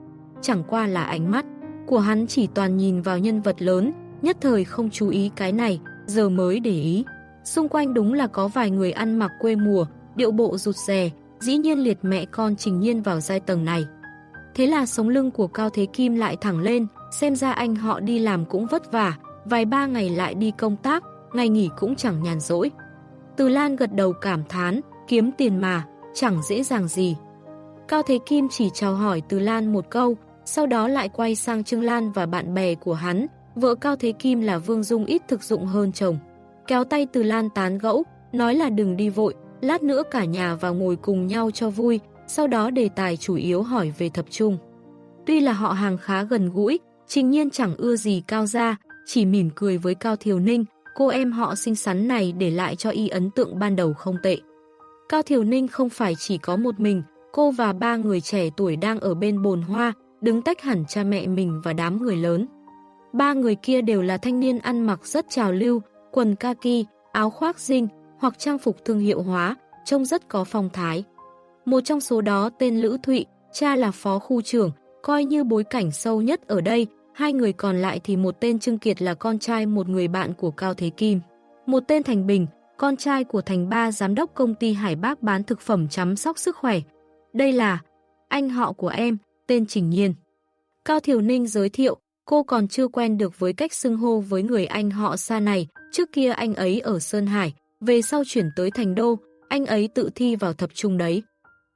S1: Chẳng qua là ánh mắt của hắn chỉ toàn nhìn vào nhân vật lớn, nhất thời không chú ý cái này, giờ mới để ý. Xung quanh đúng là có vài người ăn mặc quê mùa, điệu bộ rụt rè, dĩ nhiên liệt mẹ con trình nhiên vào giai tầng này. Thế là sống lưng của Cao Thế Kim lại thẳng lên, xem ra anh họ đi làm cũng vất vả, vài ba ngày lại đi công tác, ngày nghỉ cũng chẳng nhàn rỗi. Từ Lan gật đầu cảm thán, kiếm tiền mà, chẳng dễ dàng gì. Cao Thế Kim chỉ chào hỏi Từ Lan một câu, sau đó lại quay sang Trương Lan và bạn bè của hắn, vợ Cao Thế Kim là Vương Dung ít thực dụng hơn chồng. Kéo tay Từ Lan tán gẫu, nói là đừng đi vội, lát nữa cả nhà vào ngồi cùng nhau cho vui, sau đó đề tài chủ yếu hỏi về thập trung. Tuy là họ hàng khá gần gũi, trình nhiên chẳng ưa gì Cao ra, chỉ mỉm cười với Cao Thiều Ninh, cô em họ xinh xắn này để lại cho y ấn tượng ban đầu không tệ. Cao Thiều Ninh không phải chỉ có một mình, cô và ba người trẻ tuổi đang ở bên bồn hoa, đứng tách hẳn cha mẹ mình và đám người lớn. Ba người kia đều là thanh niên ăn mặc rất trào lưu, quần kaki, áo khoác dinh hoặc trang phục thương hiệu hóa, trông rất có phong thái. Một trong số đó tên Lữ Thụy, cha là phó khu trưởng, coi như bối cảnh sâu nhất ở đây, hai người còn lại thì một tên Trương Kiệt là con trai một người bạn của Cao Thế Kim. Một tên Thành Bình, con trai của Thành Ba giám đốc công ty Hải Bác bán thực phẩm chăm sóc sức khỏe. Đây là anh họ của em, tên Trình Nhiên. Cao Thiểu Ninh giới thiệu, cô còn chưa quen được với cách xưng hô với người anh họ xa này, trước kia anh ấy ở Sơn Hải, về sau chuyển tới Thành Đô, anh ấy tự thi vào thập trung đấy.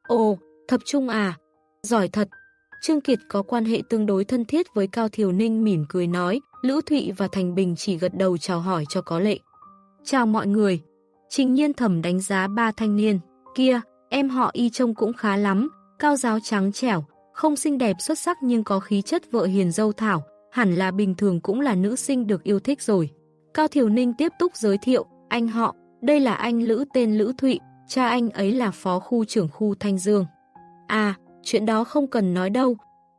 S1: Ồ, thập trung à, giỏi thật. Trương Kiệt có quan hệ tương đối thân thiết với Cao Thiều Ninh mỉm cười nói, Lữ Thụy và Thành Bình chỉ gật đầu chào hỏi cho có lệ. Chào mọi người. Trình nhiên thẩm đánh giá ba thanh niên. Kia, em họ y trông cũng khá lắm, cao giáo trắng trẻo, không xinh đẹp xuất sắc nhưng có khí chất vợ hiền dâu thảo, hẳn là bình thường cũng là nữ sinh được yêu thích rồi. Cao Thiều Ninh tiếp tục giới thiệu, anh họ, đây là anh Lữ tên Lữ Thụy, cha anh ấy là phó khu trưởng khu Thanh Dương. À, chuyện đó không cần nói đâu.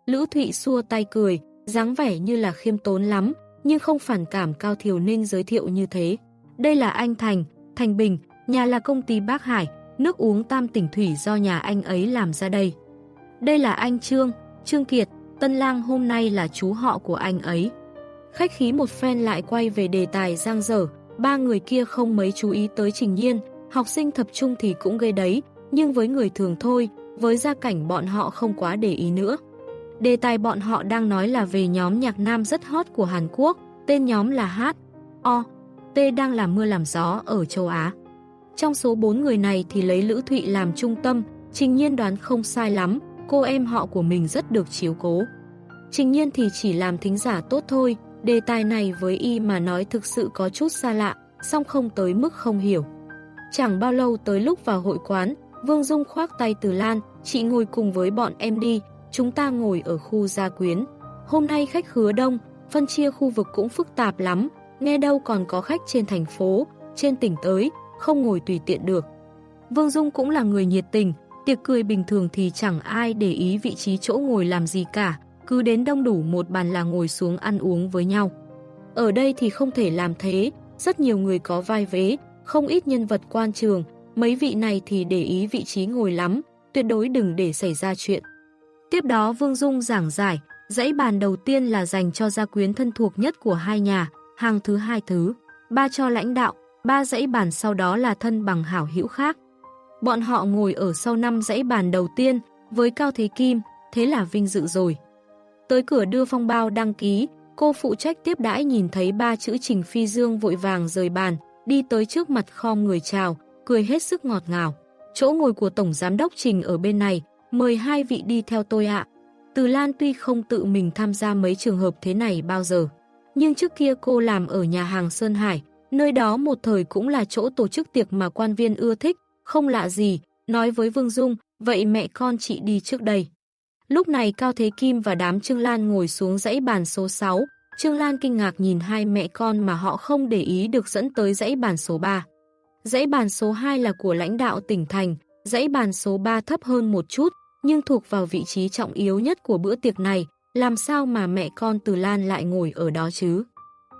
S1: Lữ Thụy xua tay cười, dáng vẻ như là khiêm tốn lắm, nhưng không phản cảm Cao Thiều Ninh giới thiệu như thế. Đây là anh Thành, Thành Bình, nhà là công ty Bác Hải, nước uống tam tỉnh thủy do nhà anh ấy làm ra đây. Đây là anh Trương, Trương Kiệt, Tân Lang hôm nay là chú họ của anh ấy. Khách khí một phen lại quay về đề tài giang dở, ba người kia không mấy chú ý tới Trình Nhiên, học sinh thập trung thì cũng gây đấy, nhưng với người thường thôi, với gia cảnh bọn họ không quá để ý nữa. Đề tài bọn họ đang nói là về nhóm nhạc nam rất hot của Hàn Quốc, tên nhóm là H, O, T đang làm mưa làm gió ở châu Á. Trong số bốn người này thì lấy Lữ Thụy làm trung tâm, Trình Nhiên đoán không sai lắm, cô em họ của mình rất được chiếu cố. Trình Nhiên thì chỉ làm thính giả tốt thôi, đề tài này với y mà nói thực sự có chút xa lạ, song không tới mức không hiểu. Chẳng bao lâu tới lúc vào hội quán, Vương Dung khoác tay Từ Lan, chị ngồi cùng với bọn em đi, chúng ta ngồi ở khu gia quyến. Hôm nay khách hứa đông, phân chia khu vực cũng phức tạp lắm, nghe đâu còn có khách trên thành phố, trên tỉnh tới, không ngồi tùy tiện được. Vương Dung cũng là người nhiệt tình, tiệc cười bình thường thì chẳng ai để ý vị trí chỗ ngồi làm gì cả, cứ đến đông đủ một bàn là ngồi xuống ăn uống với nhau. Ở đây thì không thể làm thế, rất nhiều người có vai vế, không ít nhân vật quan trường, mấy vị này thì để ý vị trí ngồi lắm, tuyệt đối đừng để xảy ra chuyện. Tiếp đó Vương Dung giảng giải, dãy bàn đầu tiên là dành cho gia quyến thân thuộc nhất của hai nhà, hàng thứ hai thứ, ba cho lãnh đạo, ba dãy bàn sau đó là thân bằng hảo hữu khác. Bọn họ ngồi ở sau năm dãy bàn đầu tiên, với Cao Thế Kim, thế là vinh dự rồi. Tới cửa đưa phong bao đăng ký, Cô phụ trách tiếp đãi nhìn thấy ba chữ Trình Phi Dương vội vàng rời bàn, đi tới trước mặt khom người chào, cười hết sức ngọt ngào. Chỗ ngồi của Tổng Giám đốc Trình ở bên này, mời hai vị đi theo tôi ạ. Từ Lan tuy không tự mình tham gia mấy trường hợp thế này bao giờ, nhưng trước kia cô làm ở nhà hàng Sơn Hải, nơi đó một thời cũng là chỗ tổ chức tiệc mà quan viên ưa thích, không lạ gì, nói với Vương Dung, vậy mẹ con chị đi trước đây. Lúc này Cao Thế Kim và đám Trương Lan ngồi xuống dãy bàn số 6, Trương Lan kinh ngạc nhìn hai mẹ con mà họ không để ý được dẫn tới dãy bàn số 3. Dãy bàn số 2 là của lãnh đạo tỉnh thành, dãy bàn số 3 thấp hơn một chút, nhưng thuộc vào vị trí trọng yếu nhất của bữa tiệc này, làm sao mà mẹ con Từ Lan lại ngồi ở đó chứ?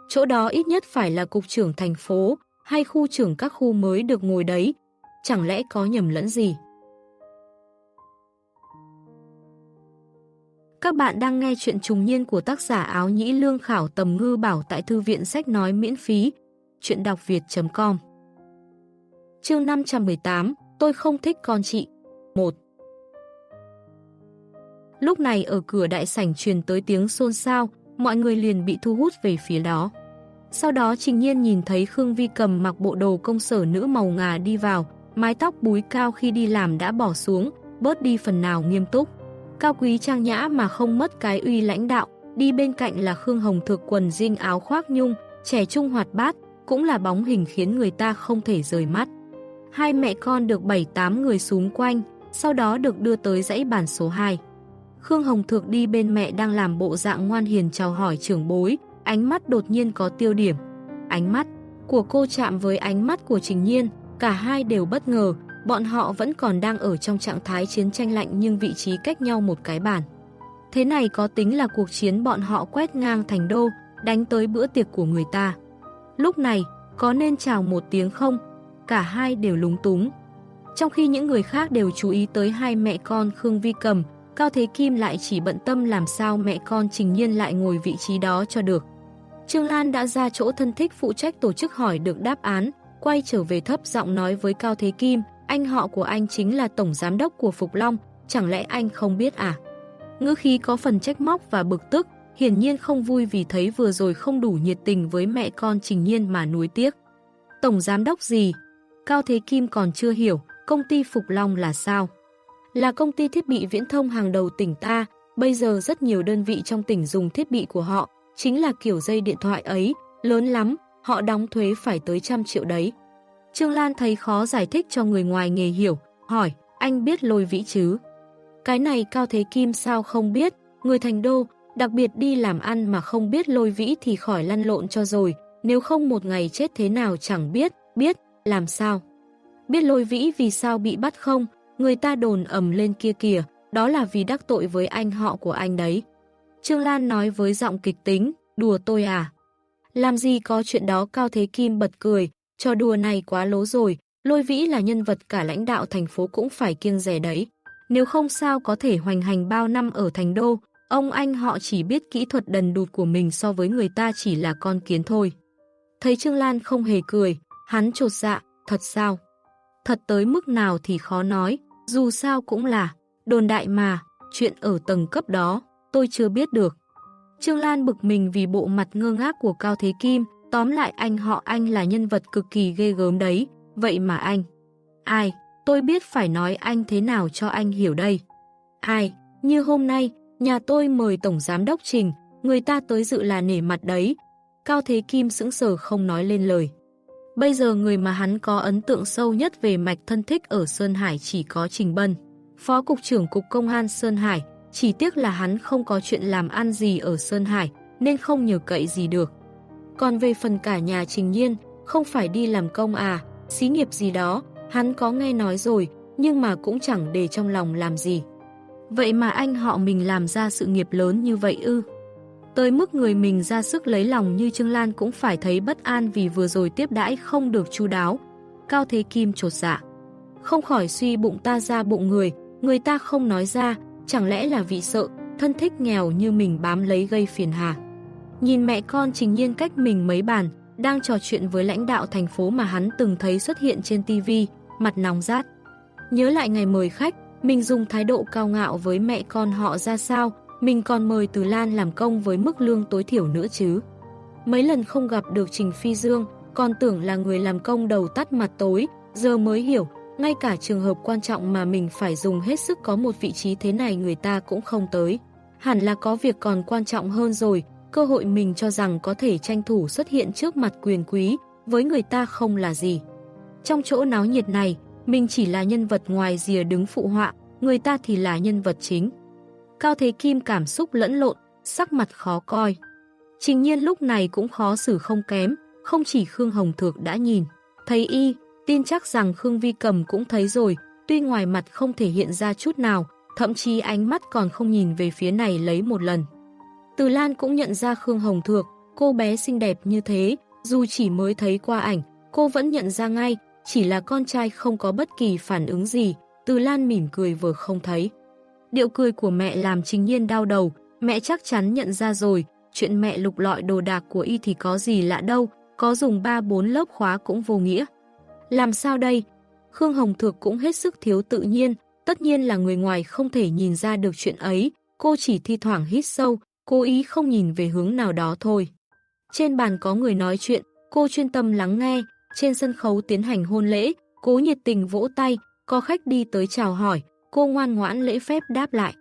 S1: Chỗ đó ít nhất phải là cục trưởng thành phố hay khu trưởng các khu mới được ngồi đấy, chẳng lẽ có nhầm lẫn gì? Các bạn đang nghe chuyện trùng niên của tác giả áo nhĩ lương khảo tầm ngư bảo tại thư viện sách nói miễn phí. Chuyện đọc việt.com Chương 518 Tôi không thích con chị 1 Lúc này ở cửa đại sảnh truyền tới tiếng xôn xao, mọi người liền bị thu hút về phía đó. Sau đó Trình Nhiên nhìn thấy Khương Vi cầm mặc bộ đồ công sở nữ màu ngà đi vào, mái tóc búi cao khi đi làm đã bỏ xuống, bớt đi phần nào nghiêm túc. Cao quý trang nhã mà không mất cái uy lãnh đạo, đi bên cạnh là Khương Hồng thực quần dinh áo khoác nhung, trẻ trung hoạt bát, cũng là bóng hình khiến người ta không thể rời mắt. Hai mẹ con được 7-8 người xuống quanh, sau đó được đưa tới dãy bàn số 2. Khương Hồng Thược đi bên mẹ đang làm bộ dạng ngoan hiền chào hỏi trưởng bối, ánh mắt đột nhiên có tiêu điểm. Ánh mắt của cô chạm với ánh mắt của Trình Nhiên, cả hai đều bất ngờ, bọn họ vẫn còn đang ở trong trạng thái chiến tranh lạnh nhưng vị trí cách nhau một cái bàn. Thế này có tính là cuộc chiến bọn họ quét ngang thành đô, đánh tới bữa tiệc của người ta. Lúc này, có nên chào một tiếng không? Cả hai đều lúng túng. Trong khi những người khác đều chú ý tới hai mẹ con Khương Vi Cầm, Cao Thế Kim lại chỉ bận tâm làm sao mẹ con Trình Nhiên lại ngồi vị trí đó cho được. Trương Lan đã ra chỗ thân thích phụ trách tổ chức hỏi được đáp án, quay trở về thấp giọng nói với Cao Thế Kim, anh họ của anh chính là tổng giám đốc của Phục Long, chẳng lẽ anh không biết à? Ngữ khí có phần trách móc và bực tức, hiển nhiên không vui vì thấy vừa rồi không đủ nhiệt tình với mẹ con Trình Nhiên mà nuối tiếc. Tổng giám đốc gì? Cao Thế Kim còn chưa hiểu, công ty Phục Long là sao? Là công ty thiết bị viễn thông hàng đầu tỉnh ta, bây giờ rất nhiều đơn vị trong tỉnh dùng thiết bị của họ, chính là kiểu dây điện thoại ấy, lớn lắm, họ đóng thuế phải tới trăm triệu đấy. Trương Lan thấy khó giải thích cho người ngoài nghề hiểu, hỏi, anh biết lôi vĩ chứ? Cái này Cao Thế Kim sao không biết, người thành đô, đặc biệt đi làm ăn mà không biết lôi vĩ thì khỏi lăn lộn cho rồi, nếu không một ngày chết thế nào chẳng biết, biết, làm sao? Biết lôi vĩ vì sao bị bắt không, người ta đồn ầm lên kia kìa, đó là vì đắc tội với anh họ của anh đấy. Trương Lan nói với giọng kịch tính, đùa tôi à? Làm gì có chuyện đó Cao Thế Kim bật cười, trò đùa này quá lố rồi, lôi vĩ là nhân vật cả lãnh đạo thành phố cũng phải kiêng rẻ đấy. Nếu không sao có thể hoành hành bao năm ở thành đô, ông anh họ chỉ biết kỹ thuật đần đụt của mình so với người ta chỉ là con kiến thôi. Thấy Trương Lan không hề cười, hắn trột dạ, thật sao? Thật tới mức nào thì khó nói, dù sao cũng là, đồn đại mà, chuyện ở tầng cấp đó, tôi chưa biết được. Trương Lan bực mình vì bộ mặt ngơ ngác của Cao Thế Kim, tóm lại anh họ anh là nhân vật cực kỳ ghê gớm đấy, vậy mà anh. Ai, tôi biết phải nói anh thế nào cho anh hiểu đây. Ai, như hôm nay, nhà tôi mời Tổng Giám Đốc Trình, người ta tới dự là nể mặt đấy. Cao Thế Kim sững sờ không nói lên lời. Bây giờ người mà hắn có ấn tượng sâu nhất về mạch thân thích ở Sơn Hải chỉ có Trình Bân, Phó Cục trưởng Cục Công an Sơn Hải, chỉ tiếc là hắn không có chuyện làm ăn gì ở Sơn Hải nên không nhờ cậy gì được. Còn về phần cả nhà Trình Nhiên, không phải đi làm công à, xí nghiệp gì đó, hắn có nghe nói rồi, nhưng mà cũng chẳng để trong lòng làm gì. Vậy mà anh họ mình làm ra sự nghiệp lớn như vậy ư? Tới mức người mình ra sức lấy lòng như Trương Lan cũng phải thấy bất an vì vừa rồi tiếp đãi không được chu đáo. Cao Thế Kim trột dạ. Không khỏi suy bụng ta ra bụng người, người ta không nói ra, chẳng lẽ là vị sợ, thân thích nghèo như mình bám lấy gây phiền hà. Nhìn mẹ con trình nhiên cách mình mấy bàn, đang trò chuyện với lãnh đạo thành phố mà hắn từng thấy xuất hiện trên tivi mặt nóng rát. Nhớ lại ngày mời khách, mình dùng thái độ cao ngạo với mẹ con họ ra sao, mình còn mời Từ Lan làm công với mức lương tối thiểu nữa chứ. Mấy lần không gặp được Trình Phi Dương, còn tưởng là người làm công đầu tắt mặt tối, giờ mới hiểu, ngay cả trường hợp quan trọng mà mình phải dùng hết sức có một vị trí thế này người ta cũng không tới. Hẳn là có việc còn quan trọng hơn rồi, cơ hội mình cho rằng có thể tranh thủ xuất hiện trước mặt quyền quý, với người ta không là gì. Trong chỗ náo nhiệt này, mình chỉ là nhân vật ngoài rìa đứng phụ họa, người ta thì là nhân vật chính. Cao Thế Kim cảm xúc lẫn lộn, sắc mặt khó coi. Trình nhiên lúc này cũng khó xử không kém, không chỉ Khương Hồng Thược đã nhìn. Thấy y, tin chắc rằng Khương Vi Cầm cũng thấy rồi, tuy ngoài mặt không thể hiện ra chút nào, thậm chí ánh mắt còn không nhìn về phía này lấy một lần. Từ Lan cũng nhận ra Khương Hồng Thược, cô bé xinh đẹp như thế, dù chỉ mới thấy qua ảnh, cô vẫn nhận ra ngay, chỉ là con trai không có bất kỳ phản ứng gì, Từ Lan mỉm cười vừa không thấy. Điệu cười của mẹ làm trình nhiên đau đầu, mẹ chắc chắn nhận ra rồi, chuyện mẹ lục lọi đồ đạc của y thì có gì lạ đâu, có dùng 3-4 lớp khóa cũng vô nghĩa. Làm sao đây? Khương Hồng Thược cũng hết sức thiếu tự nhiên, tất nhiên là người ngoài không thể nhìn ra được chuyện ấy, cô chỉ thi thoảng hít sâu, cố ý không nhìn về hướng nào đó thôi. Trên bàn có người nói chuyện, cô chuyên tâm lắng nghe, trên sân khấu tiến hành hôn lễ, cố nhiệt tình vỗ tay, có khách đi tới chào hỏi, cô ngoan ngoãn lễ phép đáp lại.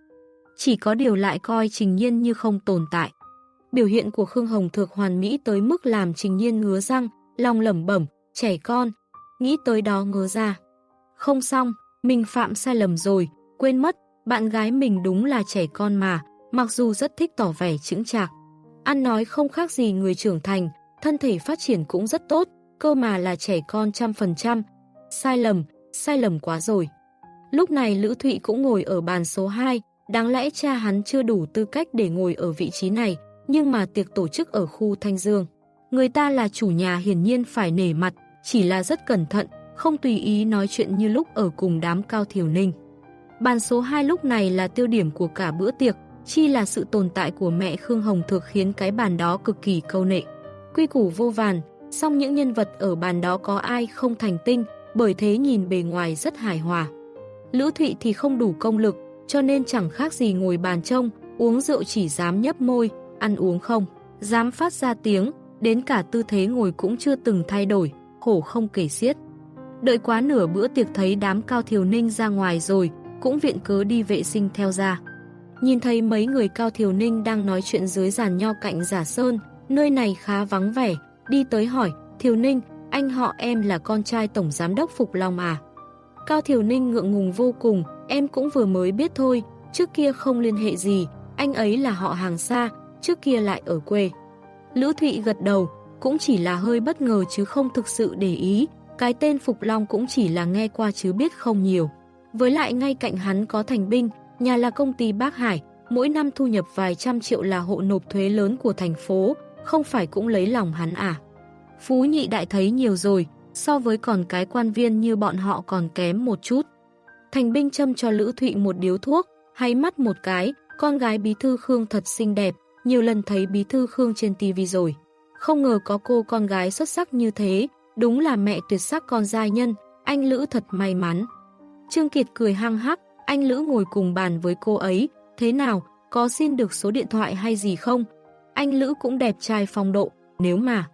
S1: Chỉ có điều lại coi Trình Nhiên như không tồn tại. Biểu hiện của Khương Hồng Thược hoàn mỹ tới mức làm Trình Nhiên ngứa răng, lòng lẩm bẩm, trẻ con, nghĩ tới đó ngứa ra. Không xong, mình phạm sai lầm rồi, quên mất, bạn gái mình đúng là trẻ con mà, mặc dù rất thích tỏ vẻ chững chạc. Ăn nói không khác gì người trưởng thành, thân thể phát triển cũng rất tốt, cơ mà là trẻ con trăm phần trăm. Sai lầm, sai lầm quá rồi. Lúc này Lữ Thụy cũng ngồi ở bàn số 2, đáng lẽ cha hắn chưa đủ tư cách để ngồi ở vị trí này, nhưng mà tiệc tổ chức ở khu Thanh Dương. Người ta là chủ nhà hiển nhiên phải nể mặt, chỉ là rất cẩn thận, không tùy ý nói chuyện như lúc ở cùng đám cao thiểu ninh. Bàn số 2 lúc này là tiêu điểm của cả bữa tiệc, chi là sự tồn tại của mẹ Khương Hồng Thược khiến cái bàn đó cực kỳ câu nệ. Quy củ vô vàn, song những nhân vật ở bàn đó có ai không thành tinh, bởi thế nhìn bề ngoài rất hài hòa. Lữ Thụy thì không đủ công lực, cho nên chẳng khác gì ngồi bàn trông, uống rượu chỉ dám nhấp môi, ăn uống không, dám phát ra tiếng, đến cả tư thế ngồi cũng chưa từng thay đổi, khổ không kể xiết. Đợi quá nửa bữa tiệc thấy đám cao thiều ninh ra ngoài rồi, cũng viện cớ đi vệ sinh theo ra. Nhìn thấy mấy người cao thiều ninh đang nói chuyện dưới giàn nho cạnh giả sơn, nơi này khá vắng vẻ, đi tới hỏi, thiều ninh, anh họ em là con trai tổng giám đốc Phục Long à? Cao thiểu ninh ngượng ngùng vô cùng, em cũng vừa mới biết thôi, trước kia không liên hệ gì, anh ấy là họ hàng xa, trước kia lại ở quê. Lữ Thụy gật đầu, cũng chỉ là hơi bất ngờ chứ không thực sự để ý, cái tên Phục Long cũng chỉ là nghe qua chứ biết không nhiều. Với lại ngay cạnh hắn có thành binh, nhà là công ty Bác Hải, mỗi năm thu nhập vài trăm triệu là hộ nộp thuế lớn của thành phố, không phải cũng lấy lòng hắn à. Phú nhị đại thấy nhiều rồi, so với còn cái quan viên như bọn họ còn kém một chút. Thành binh châm cho Lữ Thụy một điếu thuốc, hay mắt một cái, con gái bí thư Khương thật xinh đẹp, nhiều lần thấy bí thư Khương trên tivi rồi. Không ngờ có cô con gái xuất sắc như thế, đúng là mẹ tuyệt sắc con giai nhân, anh Lữ thật may mắn. Trương Kiệt cười hăng hắc, anh Lữ ngồi cùng bàn với cô ấy, thế nào, có xin được số điện thoại hay gì không? Anh Lữ cũng đẹp trai phong độ, nếu mà...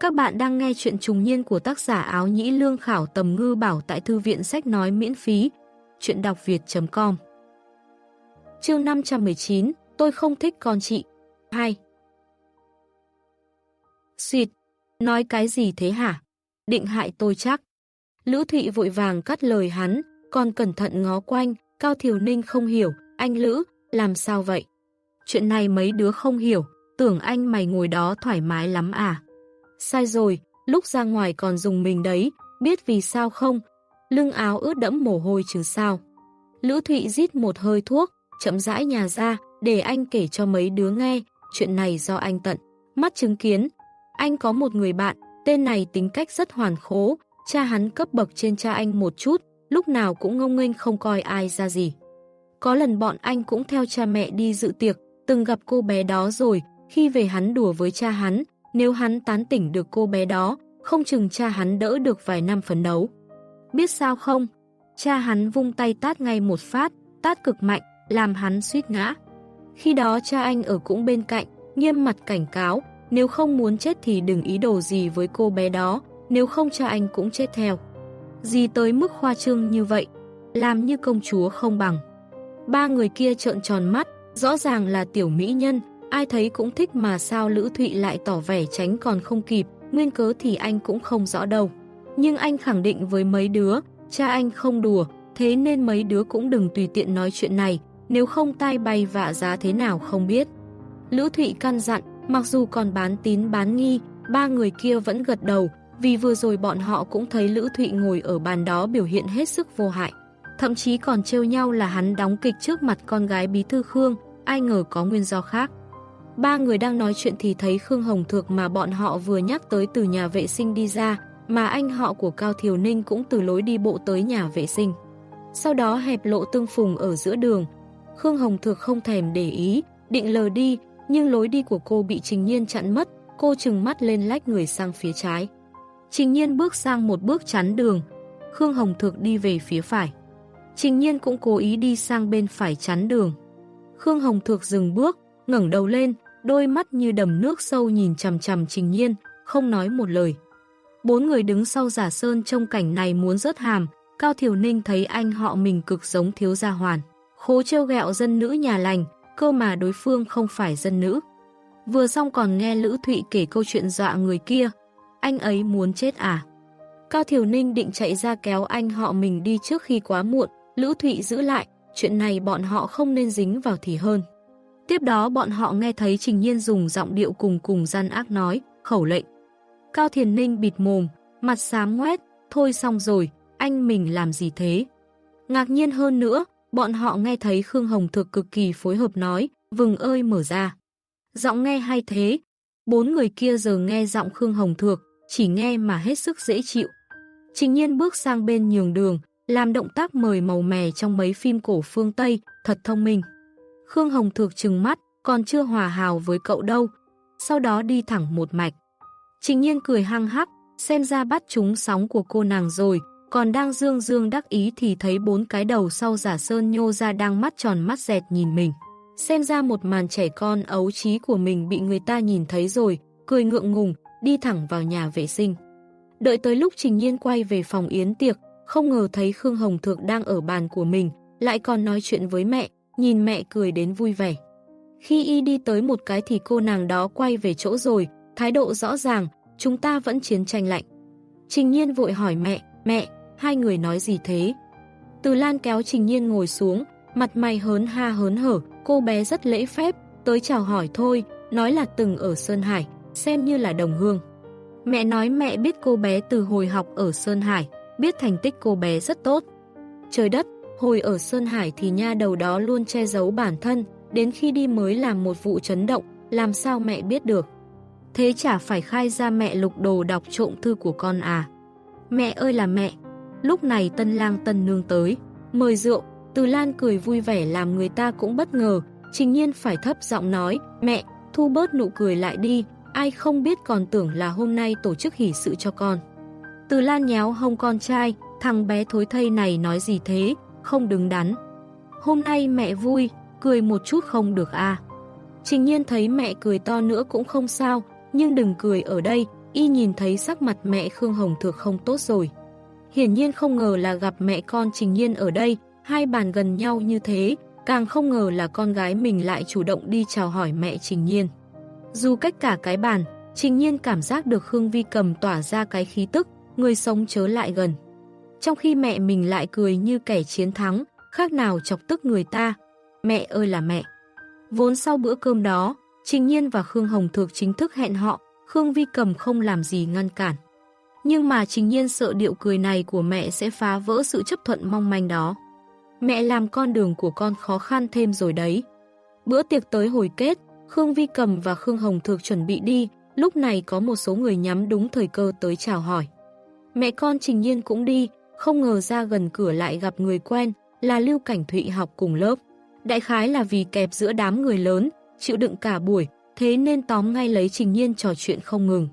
S1: Các bạn đang nghe chuyện trùng niên của tác giả áo nhĩ lương khảo tầm ngư bảo tại thư viện sách nói miễn phí. Chuyện đọc việt.com Chương 519 Tôi không thích con chị 2 xịt Nói cái gì thế hả? Định hại tôi chắc. Lữ Thụy vội vàng cắt lời hắn, còn cẩn thận ngó quanh, Cao Thiều Ninh không hiểu, anh Lữ, làm sao vậy? Chuyện này mấy đứa không hiểu, tưởng anh mày ngồi đó thoải mái lắm à? Sai rồi, lúc ra ngoài còn dùng mình đấy, biết vì sao không? Lưng áo ướt đẫm mồ hôi chứ sao? Lữ Thụy rít một hơi thuốc, chậm rãi nhà ra, để anh kể cho mấy đứa nghe, chuyện này do anh tận. Mắt chứng kiến, anh có một người bạn, tên này tính cách rất hoàn khố, cha hắn cấp bậc trên cha anh một chút, lúc nào cũng ngông nghênh không coi ai ra gì. Có lần bọn anh cũng theo cha mẹ đi dự tiệc, từng gặp cô bé đó rồi, khi về hắn đùa với cha hắn, nếu hắn tán tỉnh được cô bé đó, không chừng cha hắn đỡ được vài năm phấn đấu. Biết sao không? cha hắn vung tay tát ngay một phát, tát cực mạnh, làm hắn suýt ngã. Khi đó cha anh ở cũng bên cạnh, nghiêm mặt cảnh cáo, nếu không muốn chết thì đừng ý đồ gì với cô bé đó, nếu không cha anh cũng chết theo. Gì tới mức khoa trương như vậy, làm như công chúa không bằng. Ba người kia trợn tròn mắt, rõ ràng là tiểu mỹ nhân, ai thấy cũng thích mà sao Lữ Thụy lại tỏ vẻ tránh còn không kịp, nguyên cớ thì anh cũng không rõ đâu. Nhưng anh khẳng định với mấy đứa, cha anh không đùa, thế nên mấy đứa cũng đừng tùy tiện nói chuyện này, nếu không tai bay vạ giá thế nào không biết. Lữ Thụy căn dặn, mặc dù còn bán tín bán nghi, ba người kia vẫn gật đầu, vì vừa rồi bọn họ cũng thấy Lữ Thụy ngồi ở bàn đó biểu hiện hết sức vô hại. Thậm chí còn trêu nhau là hắn đóng kịch trước mặt con gái bí thư Khương, ai ngờ có nguyên do khác. Ba người đang nói chuyện thì thấy Khương Hồng Thược mà bọn họ vừa nhắc tới từ nhà vệ sinh đi ra, mà anh họ của Cao Thiều Ninh cũng từ lối đi bộ tới nhà vệ sinh. Sau đó hẹp lộ tương phùng ở giữa đường. Khương Hồng Thược không thèm để ý, định lờ đi, nhưng lối đi của cô bị Trình Nhiên chặn mất, cô trừng mắt lên lách người sang phía trái. Trình Nhiên bước sang một bước chắn đường, Khương Hồng Thược đi về phía phải. Trình Nhiên cũng cố ý đi sang bên phải chắn đường. Khương Hồng Thược dừng bước, ngẩng đầu lên, đôi mắt như đầm nước sâu nhìn chằm chằm Trình Nhiên, không nói một lời. Bốn người đứng sau giả sơn trong cảnh này muốn rớt hàm, Cao Thiểu Ninh thấy anh họ mình cực giống thiếu gia hoàn. Khố trêu gẹo dân nữ nhà lành, cơ mà đối phương không phải dân nữ. Vừa xong còn nghe Lữ Thụy kể câu chuyện dọa người kia, anh ấy muốn chết à? Cao Thiểu Ninh định chạy ra kéo anh họ mình đi trước khi quá muộn, Lữ Thụy giữ lại, chuyện này bọn họ không nên dính vào thì hơn. Tiếp đó bọn họ nghe thấy Trình Nhiên dùng giọng điệu cùng cùng gian ác nói, khẩu lệnh. Cao Thiền Ninh bịt mồm, mặt xám ngoét, thôi xong rồi, anh mình làm gì thế? Ngạc nhiên hơn nữa, bọn họ nghe thấy Khương Hồng Thực cực kỳ phối hợp nói, vừng ơi mở ra. Giọng nghe hay thế, bốn người kia giờ nghe giọng Khương Hồng Thược, chỉ nghe mà hết sức dễ chịu. Trình nhiên bước sang bên nhường đường, làm động tác mời màu mè trong mấy phim cổ phương Tây, thật thông minh. Khương Hồng Thược trừng mắt, còn chưa hòa hào với cậu đâu, sau đó đi thẳng một mạch. Trình nhiên cười hăng hắc, xem ra bắt chúng sóng của cô nàng rồi, còn đang dương dương đắc ý thì thấy bốn cái đầu sau giả sơn nhô ra đang mắt tròn mắt dẹt nhìn mình. Xem ra một màn trẻ con ấu trí của mình bị người ta nhìn thấy rồi, cười ngượng ngùng, đi thẳng vào nhà vệ sinh. Đợi tới lúc Trình Nhiên quay về phòng yến tiệc, không ngờ thấy Khương Hồng Thược đang ở bàn của mình, lại còn nói chuyện với mẹ, nhìn mẹ cười đến vui vẻ. Khi y đi tới một cái thì cô nàng đó quay về chỗ rồi, thái độ rõ ràng, chúng ta vẫn chiến tranh lạnh. Trình Nhiên vội hỏi mẹ, mẹ, hai người nói gì thế? Từ Lan kéo Trình Nhiên ngồi xuống, mặt mày hớn ha hớn hở, cô bé rất lễ phép, tới chào hỏi thôi, nói là từng ở Sơn Hải, xem như là đồng hương. Mẹ nói mẹ biết cô bé từ hồi học ở Sơn Hải, biết thành tích cô bé rất tốt. Trời đất, hồi ở Sơn Hải thì nha đầu đó luôn che giấu bản thân, đến khi đi mới làm một vụ chấn động, làm sao mẹ biết được. Thế chả phải khai ra mẹ lục đồ đọc trộm thư của con à. Mẹ ơi là mẹ, lúc này tân lang tân nương tới, mời rượu, từ Lan cười vui vẻ làm người ta cũng bất ngờ, trình nhiên phải thấp giọng nói, mẹ, thu bớt nụ cười lại đi, ai không biết còn tưởng là hôm nay tổ chức hỷ sự cho con. Từ Lan nhéo hông con trai, thằng bé thối thây này nói gì thế, không đứng đắn. Hôm nay mẹ vui, cười một chút không được à. Trình nhiên thấy mẹ cười to nữa cũng không sao, nhưng đừng cười ở đây, y nhìn thấy sắc mặt mẹ Khương Hồng Thược không tốt rồi. Hiển nhiên không ngờ là gặp mẹ con Trình Nhiên ở đây, hai bàn gần nhau như thế, càng không ngờ là con gái mình lại chủ động đi chào hỏi mẹ Trình Nhiên. Dù cách cả cái bàn, Trình Nhiên cảm giác được Khương Vi cầm tỏa ra cái khí tức, người sống chớ lại gần. Trong khi mẹ mình lại cười như kẻ chiến thắng, khác nào chọc tức người ta. Mẹ ơi là mẹ! Vốn sau bữa cơm đó, Trình Nhiên và Khương Hồng Thược chính thức hẹn họ, Khương Vi cầm không làm gì ngăn cản. Nhưng mà Trình Nhiên sợ điệu cười này của mẹ sẽ phá vỡ sự chấp thuận mong manh đó. Mẹ làm con đường của con khó khăn thêm rồi đấy. Bữa tiệc tới hồi kết, Khương Vi Cầm và Khương Hồng Thược chuẩn bị đi, lúc này có một số người nhắm đúng thời cơ tới chào hỏi. Mẹ con Trình Nhiên cũng đi, không ngờ ra gần cửa lại gặp người quen, là Lưu Cảnh Thụy học cùng lớp. Đại khái là vì kẹp giữa đám người lớn, chịu đựng cả buổi, thế nên tóm ngay lấy Trình Nhiên trò chuyện không ngừng.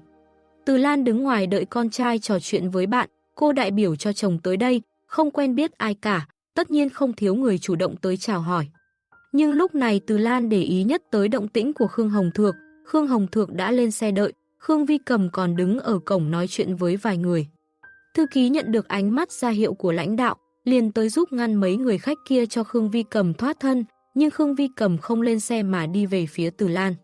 S1: Từ Lan đứng ngoài đợi con trai trò chuyện với bạn, cô đại biểu cho chồng tới đây, không quen biết ai cả, tất nhiên không thiếu người chủ động tới chào hỏi. Nhưng lúc này Từ Lan để ý nhất tới động tĩnh của Khương Hồng Thược, Khương Hồng Thược đã lên xe đợi, Khương Vi Cầm còn đứng ở cổng nói chuyện với vài người. Thư ký nhận được ánh mắt ra hiệu của lãnh đạo, liền tới giúp ngăn mấy người khách kia cho Khương Vi Cầm thoát thân, nhưng Khương Vi Cầm không lên xe mà đi về phía Từ Lan.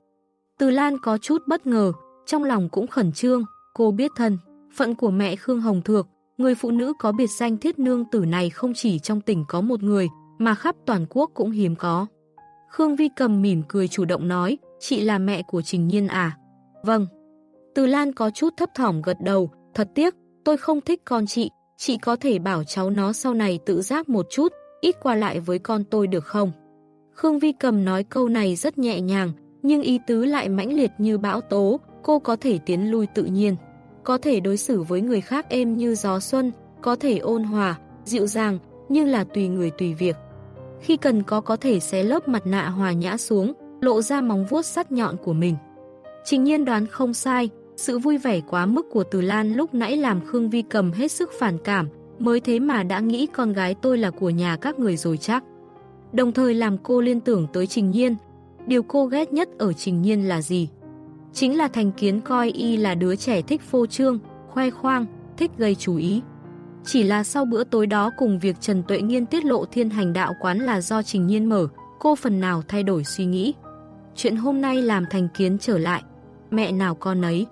S1: Từ Lan có chút bất ngờ, trong lòng cũng khẩn trương, cô biết thân, phận của mẹ Khương Hồng Thược, người phụ nữ có biệt danh thiết nương tử này không chỉ trong tỉnh có một người, mà khắp toàn quốc cũng hiếm có. Khương Vi Cầm mỉm cười chủ động nói, chị là mẹ của Trình Nhiên à? Vâng. Từ Lan có chút thấp thỏm gật đầu, thật tiếc, tôi không thích con chị, chị có thể bảo cháu nó sau này tự giác một chút, ít qua lại với con tôi được không? Khương Vi Cầm nói câu này rất nhẹ nhàng, nhưng ý tứ lại mãnh liệt như bão tố, cô có thể tiến lui tự nhiên, có thể đối xử với người khác êm như gió xuân, có thể ôn hòa, dịu dàng, nhưng là tùy người tùy việc. Khi cần có có thể xé lớp mặt nạ hòa nhã xuống, lộ ra móng vuốt sắt nhọn của mình. Trình nhiên đoán không sai, sự vui vẻ quá mức của Từ Lan lúc nãy làm Khương Vi cầm hết sức phản cảm, mới thế mà đã nghĩ con gái tôi là của nhà các người rồi chắc. Đồng thời làm cô liên tưởng tới Trình Nhiên. Điều cô ghét nhất ở Trình Nhiên là gì? Chính là thành kiến coi y là đứa trẻ thích phô trương, khoe khoang, thích gây chú ý. Chỉ là sau bữa tối đó cùng việc Trần Tuệ Nghiên tiết lộ thiên hành đạo quán là do Trình Nhiên mở, cô phần nào thay đổi suy nghĩ. Chuyện hôm nay làm thành kiến trở lại, mẹ nào con ấy.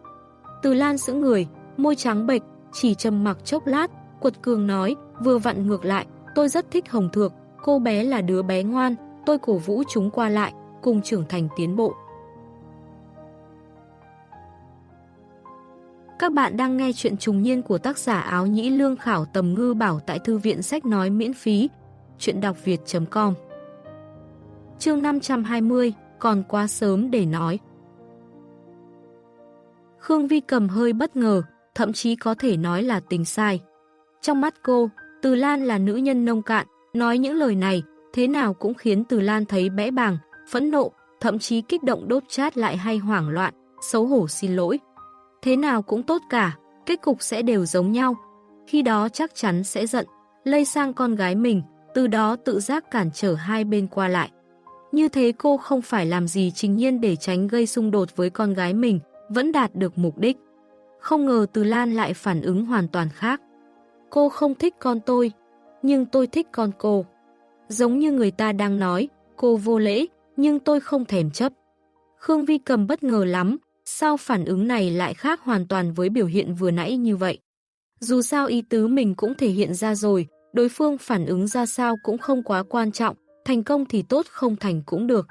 S1: Từ Lan giữ người, môi trắng bệch, chỉ trầm mặc chốc lát, quật cường nói, vừa vặn ngược lại, tôi rất thích Hồng Thược, cô bé là đứa bé ngoan, tôi cổ vũ chúng qua lại, cùng trưởng thành tiến bộ. Các bạn đang nghe chuyện trùng niên của tác giả áo nhĩ lương khảo tầm ngư bảo tại thư viện sách nói miễn phí. Chuyện đọc việt.com Chương 520, còn quá sớm để nói. Khương Vi cầm hơi bất ngờ, thậm chí có thể nói là tình sai. Trong mắt cô, Từ Lan là nữ nhân nông cạn, nói những lời này, thế nào cũng khiến Từ Lan thấy bẽ bàng, phẫn nộ, thậm chí kích động đốt chát lại hay hoảng loạn, xấu hổ xin lỗi. Thế nào cũng tốt cả, kết cục sẽ đều giống nhau. Khi đó chắc chắn sẽ giận, lây sang con gái mình, từ đó tự giác cản trở hai bên qua lại. Như thế cô không phải làm gì chính nhiên để tránh gây xung đột với con gái mình, vẫn đạt được mục đích. Không ngờ Từ Lan lại phản ứng hoàn toàn khác. Cô không thích con tôi, nhưng tôi thích con cô. Giống như người ta đang nói, cô vô lễ, nhưng tôi không thèm chấp. Khương Vi cầm bất ngờ lắm, sao phản ứng này lại khác hoàn toàn với biểu hiện vừa nãy như vậy. Dù sao ý tứ mình cũng thể hiện ra rồi, đối phương phản ứng ra sao cũng không quá quan trọng, thành công thì tốt không thành cũng được.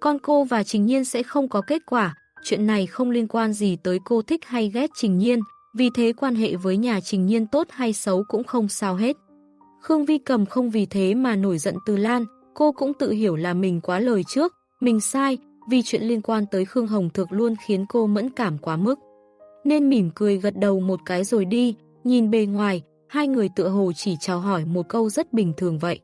S1: Con cô và Trình Nhiên sẽ không có kết quả, chuyện này không liên quan gì tới cô thích hay ghét Trình Nhiên, vì thế quan hệ với nhà Trình Nhiên tốt hay xấu cũng không sao hết. Khương Vi Cầm không vì thế mà nổi giận từ Lan, cô cũng tự hiểu là mình quá lời trước, mình sai, vì chuyện liên quan tới Khương Hồng Thực luôn khiến cô mẫn cảm quá mức. Nên mỉm cười gật đầu một cái rồi đi, nhìn bề ngoài, hai người tựa hồ chỉ chào hỏi một câu rất bình thường vậy.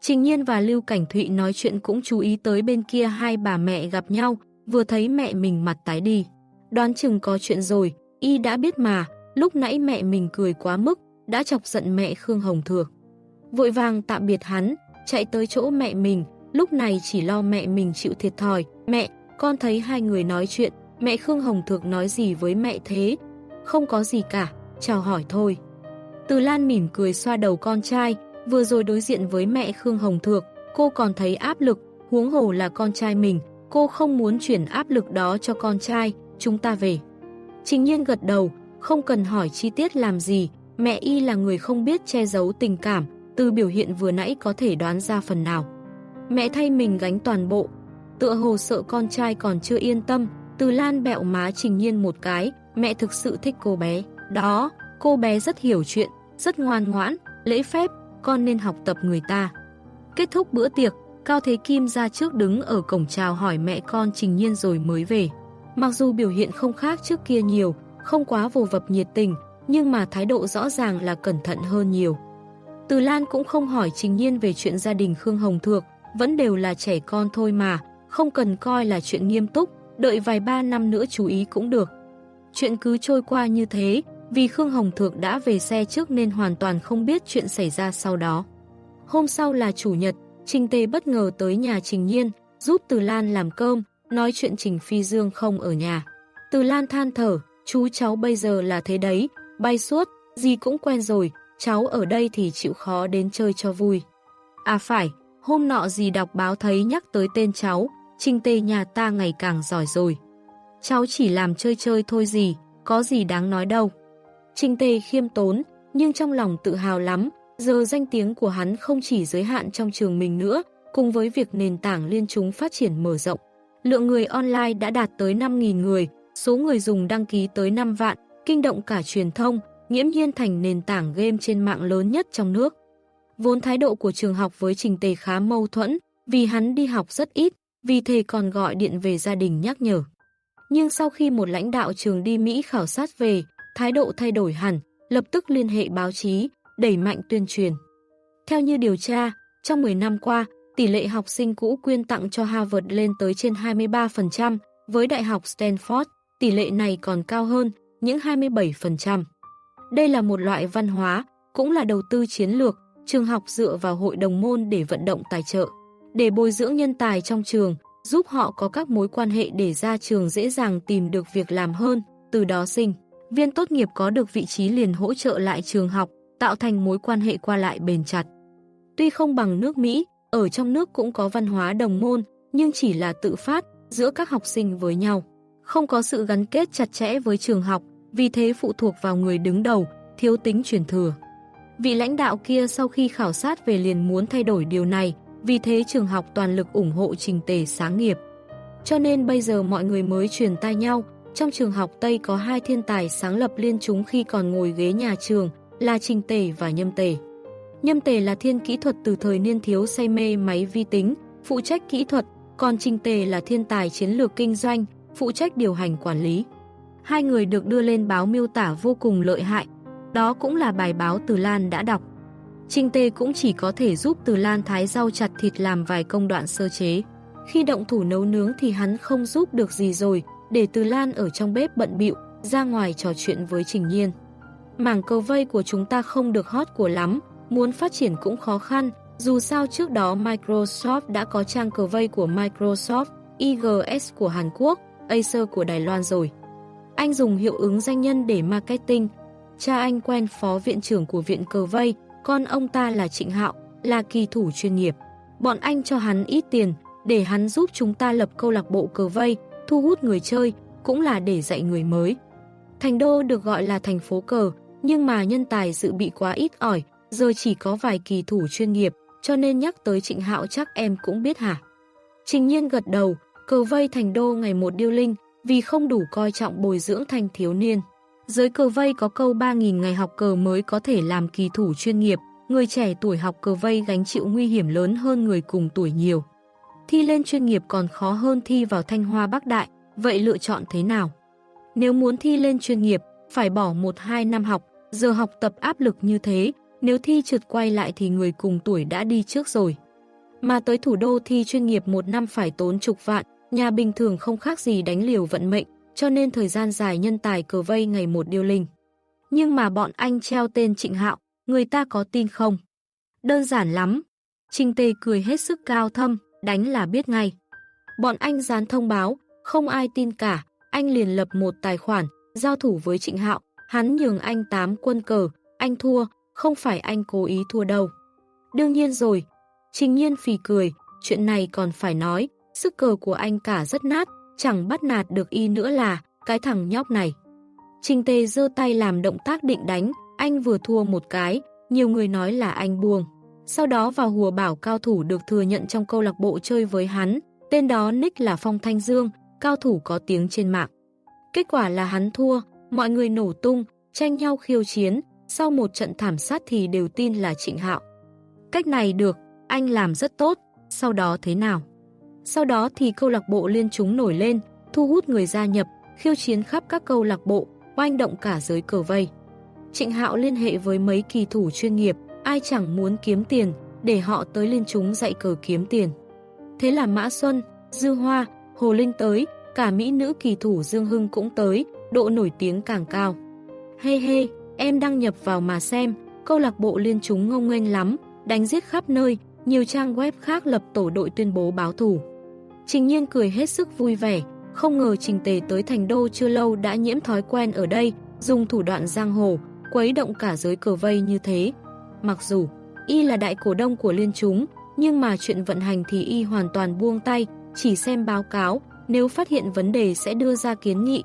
S1: Trình Nhiên và Lưu Cảnh Thụy nói chuyện cũng chú ý tới bên kia hai bà mẹ gặp nhau, vừa thấy mẹ mình mặt tái đi. Đoán chừng có chuyện rồi, y đã biết mà, lúc nãy mẹ mình cười quá mức, đã chọc giận mẹ Khương Hồng Thược. Vội vàng tạm biệt hắn, chạy tới chỗ mẹ mình, lúc này chỉ lo mẹ mình chịu thiệt thòi. Mẹ, con thấy hai người nói chuyện, mẹ Khương Hồng Thược nói gì với mẹ thế? Không có gì cả, chào hỏi thôi. Từ Lan mỉm cười xoa đầu con trai, vừa rồi đối diện với mẹ Khương Hồng Thược, cô còn thấy áp lực, huống hồ là con trai mình, cô không muốn chuyển áp lực đó cho con trai, chúng ta về. Trình nhiên gật đầu, không cần hỏi chi tiết làm gì, mẹ y là người không biết che giấu tình cảm, từ biểu hiện vừa nãy có thể đoán ra phần nào. Mẹ thay mình gánh toàn bộ, tựa hồ sợ con trai còn chưa yên tâm, từ lan bẹo má trình nhiên một cái, mẹ thực sự thích cô bé. Đó, cô bé rất hiểu chuyện, rất ngoan ngoãn, lễ phép, con nên học tập người ta. Kết thúc bữa tiệc, Cao Thế Kim ra trước đứng ở cổng chào hỏi mẹ con Trình Nhiên rồi mới về. Mặc dù biểu hiện không khác trước kia nhiều, không quá vồ vập nhiệt tình, nhưng mà thái độ rõ ràng là cẩn thận hơn nhiều. Từ Lan cũng không hỏi Trình Nhiên về chuyện gia đình Khương Hồng Thược, vẫn đều là trẻ con thôi mà, không cần coi là chuyện nghiêm túc, đợi vài ba năm nữa chú ý cũng được. Chuyện cứ trôi qua như thế, vì Khương Hồng Thược đã về xe trước nên hoàn toàn không biết chuyện xảy ra sau đó. Hôm sau là chủ nhật, Trình Tề bất ngờ tới nhà Trình Nhiên, giúp Từ Lan làm cơm, nói chuyện Trình Phi Dương không ở nhà. Từ Lan than thở, chú cháu bây giờ là thế đấy, bay suốt, gì cũng quen rồi, cháu ở đây thì chịu khó đến chơi cho vui. À phải, hôm nọ gì đọc báo thấy nhắc tới tên cháu, Trình Tề nhà ta ngày càng giỏi rồi. Cháu chỉ làm chơi chơi thôi gì, có gì đáng nói đâu. Trình Tề khiêm tốn, nhưng trong lòng tự hào lắm, giờ danh tiếng của hắn không chỉ giới hạn trong trường mình nữa, cùng với việc nền tảng liên chúng phát triển mở rộng. Lượng người online đã đạt tới 5.000 người, số người dùng đăng ký tới 5 vạn, kinh động cả truyền thông, nghiễm nhiên thành nền tảng game trên mạng lớn nhất trong nước. Vốn thái độ của trường học với Trình Tề khá mâu thuẫn, vì hắn đi học rất ít, vì thầy còn gọi điện về gia đình nhắc nhở. Nhưng sau khi một lãnh đạo trường đi Mỹ khảo sát về, thái độ thay đổi hẳn, lập tức liên hệ báo chí, đẩy mạnh tuyên truyền. Theo như điều tra, trong 10 năm qua, tỷ lệ học sinh cũ quyên tặng cho Harvard lên tới trên 23%, với Đại học Stanford, tỷ lệ này còn cao hơn, những 27%. Đây là một loại văn hóa, cũng là đầu tư chiến lược, trường học dựa vào hội đồng môn để vận động tài trợ, để bồi dưỡng nhân tài trong trường, giúp họ có các mối quan hệ để ra trường dễ dàng tìm được việc làm hơn, từ đó sinh. Viên tốt nghiệp có được vị trí liền hỗ trợ lại trường học, tạo thành mối quan hệ qua lại bền chặt. Tuy không bằng nước Mỹ, ở trong nước cũng có văn hóa đồng môn, nhưng chỉ là tự phát giữa các học sinh với nhau. Không có sự gắn kết chặt chẽ với trường học, vì thế phụ thuộc vào người đứng đầu, thiếu tính truyền thừa. Vị lãnh đạo kia sau khi khảo sát về liền muốn thay đổi điều này, vì thế trường học toàn lực ủng hộ trình tề sáng nghiệp. Cho nên bây giờ mọi người mới truyền tai nhau, trong trường học Tây có hai thiên tài sáng lập liên chúng khi còn ngồi ghế nhà trường, là Trình Tề và Nhâm Tề. Nhâm Tề là thiên kỹ thuật từ thời niên thiếu say mê máy vi tính, phụ trách kỹ thuật, còn Trình Tề là thiên tài chiến lược kinh doanh, phụ trách điều hành quản lý. Hai người được đưa lên báo miêu tả vô cùng lợi hại, đó cũng là bài báo Từ Lan đã đọc. Trình Tề cũng chỉ có thể giúp Từ Lan thái rau chặt thịt làm vài công đoạn sơ chế. Khi động thủ nấu nướng thì hắn không giúp được gì rồi, để Từ Lan ở trong bếp bận bịu ra ngoài trò chuyện với Trình Nhiên. Mảng cầu vây của chúng ta không được hot của lắm, muốn phát triển cũng khó khăn, dù sao trước đó Microsoft đã có trang cờ vây của Microsoft, IGS của Hàn Quốc, Acer của Đài Loan rồi. Anh dùng hiệu ứng danh nhân để marketing. Cha anh quen phó viện trưởng của viện cờ vây, con ông ta là Trịnh Hạo, là kỳ thủ chuyên nghiệp. Bọn anh cho hắn ít tiền, để hắn giúp chúng ta lập câu lạc bộ cờ vây, thu hút người chơi, cũng là để dạy người mới. Thành đô được gọi là thành phố cờ, nhưng mà nhân tài dự bị quá ít ỏi, giờ chỉ có vài kỳ thủ chuyên nghiệp, cho nên nhắc tới Trịnh Hạo chắc em cũng biết hả. Trình nhiên gật đầu, cờ vây thành đô ngày một điêu linh, vì không đủ coi trọng bồi dưỡng thanh thiếu niên. Giới cờ vây có câu 3.000 ngày học cờ mới có thể làm kỳ thủ chuyên nghiệp, người trẻ tuổi học cờ vây gánh chịu nguy hiểm lớn hơn người cùng tuổi nhiều. Thi lên chuyên nghiệp còn khó hơn thi vào Thanh Hoa Bắc Đại, vậy lựa chọn thế nào? Nếu muốn thi lên chuyên nghiệp, phải bỏ 1-2 năm học, giờ học tập áp lực như thế, nếu thi trượt quay lại thì người cùng tuổi đã đi trước rồi. Mà tới thủ đô thi chuyên nghiệp một năm phải tốn chục vạn, nhà bình thường không khác gì đánh liều vận mệnh, cho nên thời gian dài nhân tài cờ vây ngày một điêu linh. Nhưng mà bọn anh treo tên Trịnh Hạo, người ta có tin không? Đơn giản lắm. Trinh Tê cười hết sức cao thâm, đánh là biết ngay. Bọn anh dán thông báo, không ai tin cả, anh liền lập một tài khoản, giao thủ với Trịnh Hạo, hắn nhường anh 8 quân cờ, anh thua, không phải anh cố ý thua đâu. Đương nhiên rồi, Trình Nhiên phì cười, chuyện này còn phải nói, sức cờ của anh cả rất nát, chẳng bắt nạt được y nữa là cái thằng nhóc này. Trình Tề giơ tay làm động tác định đánh, anh vừa thua một cái, nhiều người nói là anh buông. Sau đó vào hùa bảo cao thủ được thừa nhận trong câu lạc bộ chơi với hắn, tên đó nick là Phong Thanh Dương, cao thủ có tiếng trên mạng. Kết quả là hắn thua, mọi người nổ tung, tranh nhau khiêu chiến, sau một trận thảm sát thì đều tin là Trịnh Hạo. Cách này được, anh làm rất tốt, sau đó thế nào? Sau đó thì câu lạc bộ liên chúng nổi lên, thu hút người gia nhập, khiêu chiến khắp các câu lạc bộ, oanh động cả giới cờ vây. Trịnh Hạo liên hệ với mấy kỳ thủ chuyên nghiệp, ai chẳng muốn kiếm tiền, để họ tới liên chúng dạy cờ kiếm tiền. Thế là Mã Xuân, Dư Hoa, Hồ Linh tới, cả mỹ nữ kỳ thủ Dương Hưng cũng tới, độ nổi tiếng càng cao. Hê hê, em đăng nhập vào mà xem, câu lạc bộ liên chúng ngông nghênh lắm, đánh giết khắp nơi, nhiều trang web khác lập tổ đội tuyên bố báo thủ. Trình nhiên cười hết sức vui vẻ, không ngờ trình tề tới thành đô chưa lâu đã nhiễm thói quen ở đây, dùng thủ đoạn giang hồ, quấy động cả giới cờ vây như thế. Mặc dù, y là đại cổ đông của liên chúng, nhưng mà chuyện vận hành thì y hoàn toàn buông tay, chỉ xem báo cáo, nếu phát hiện vấn đề sẽ đưa ra kiến nghị,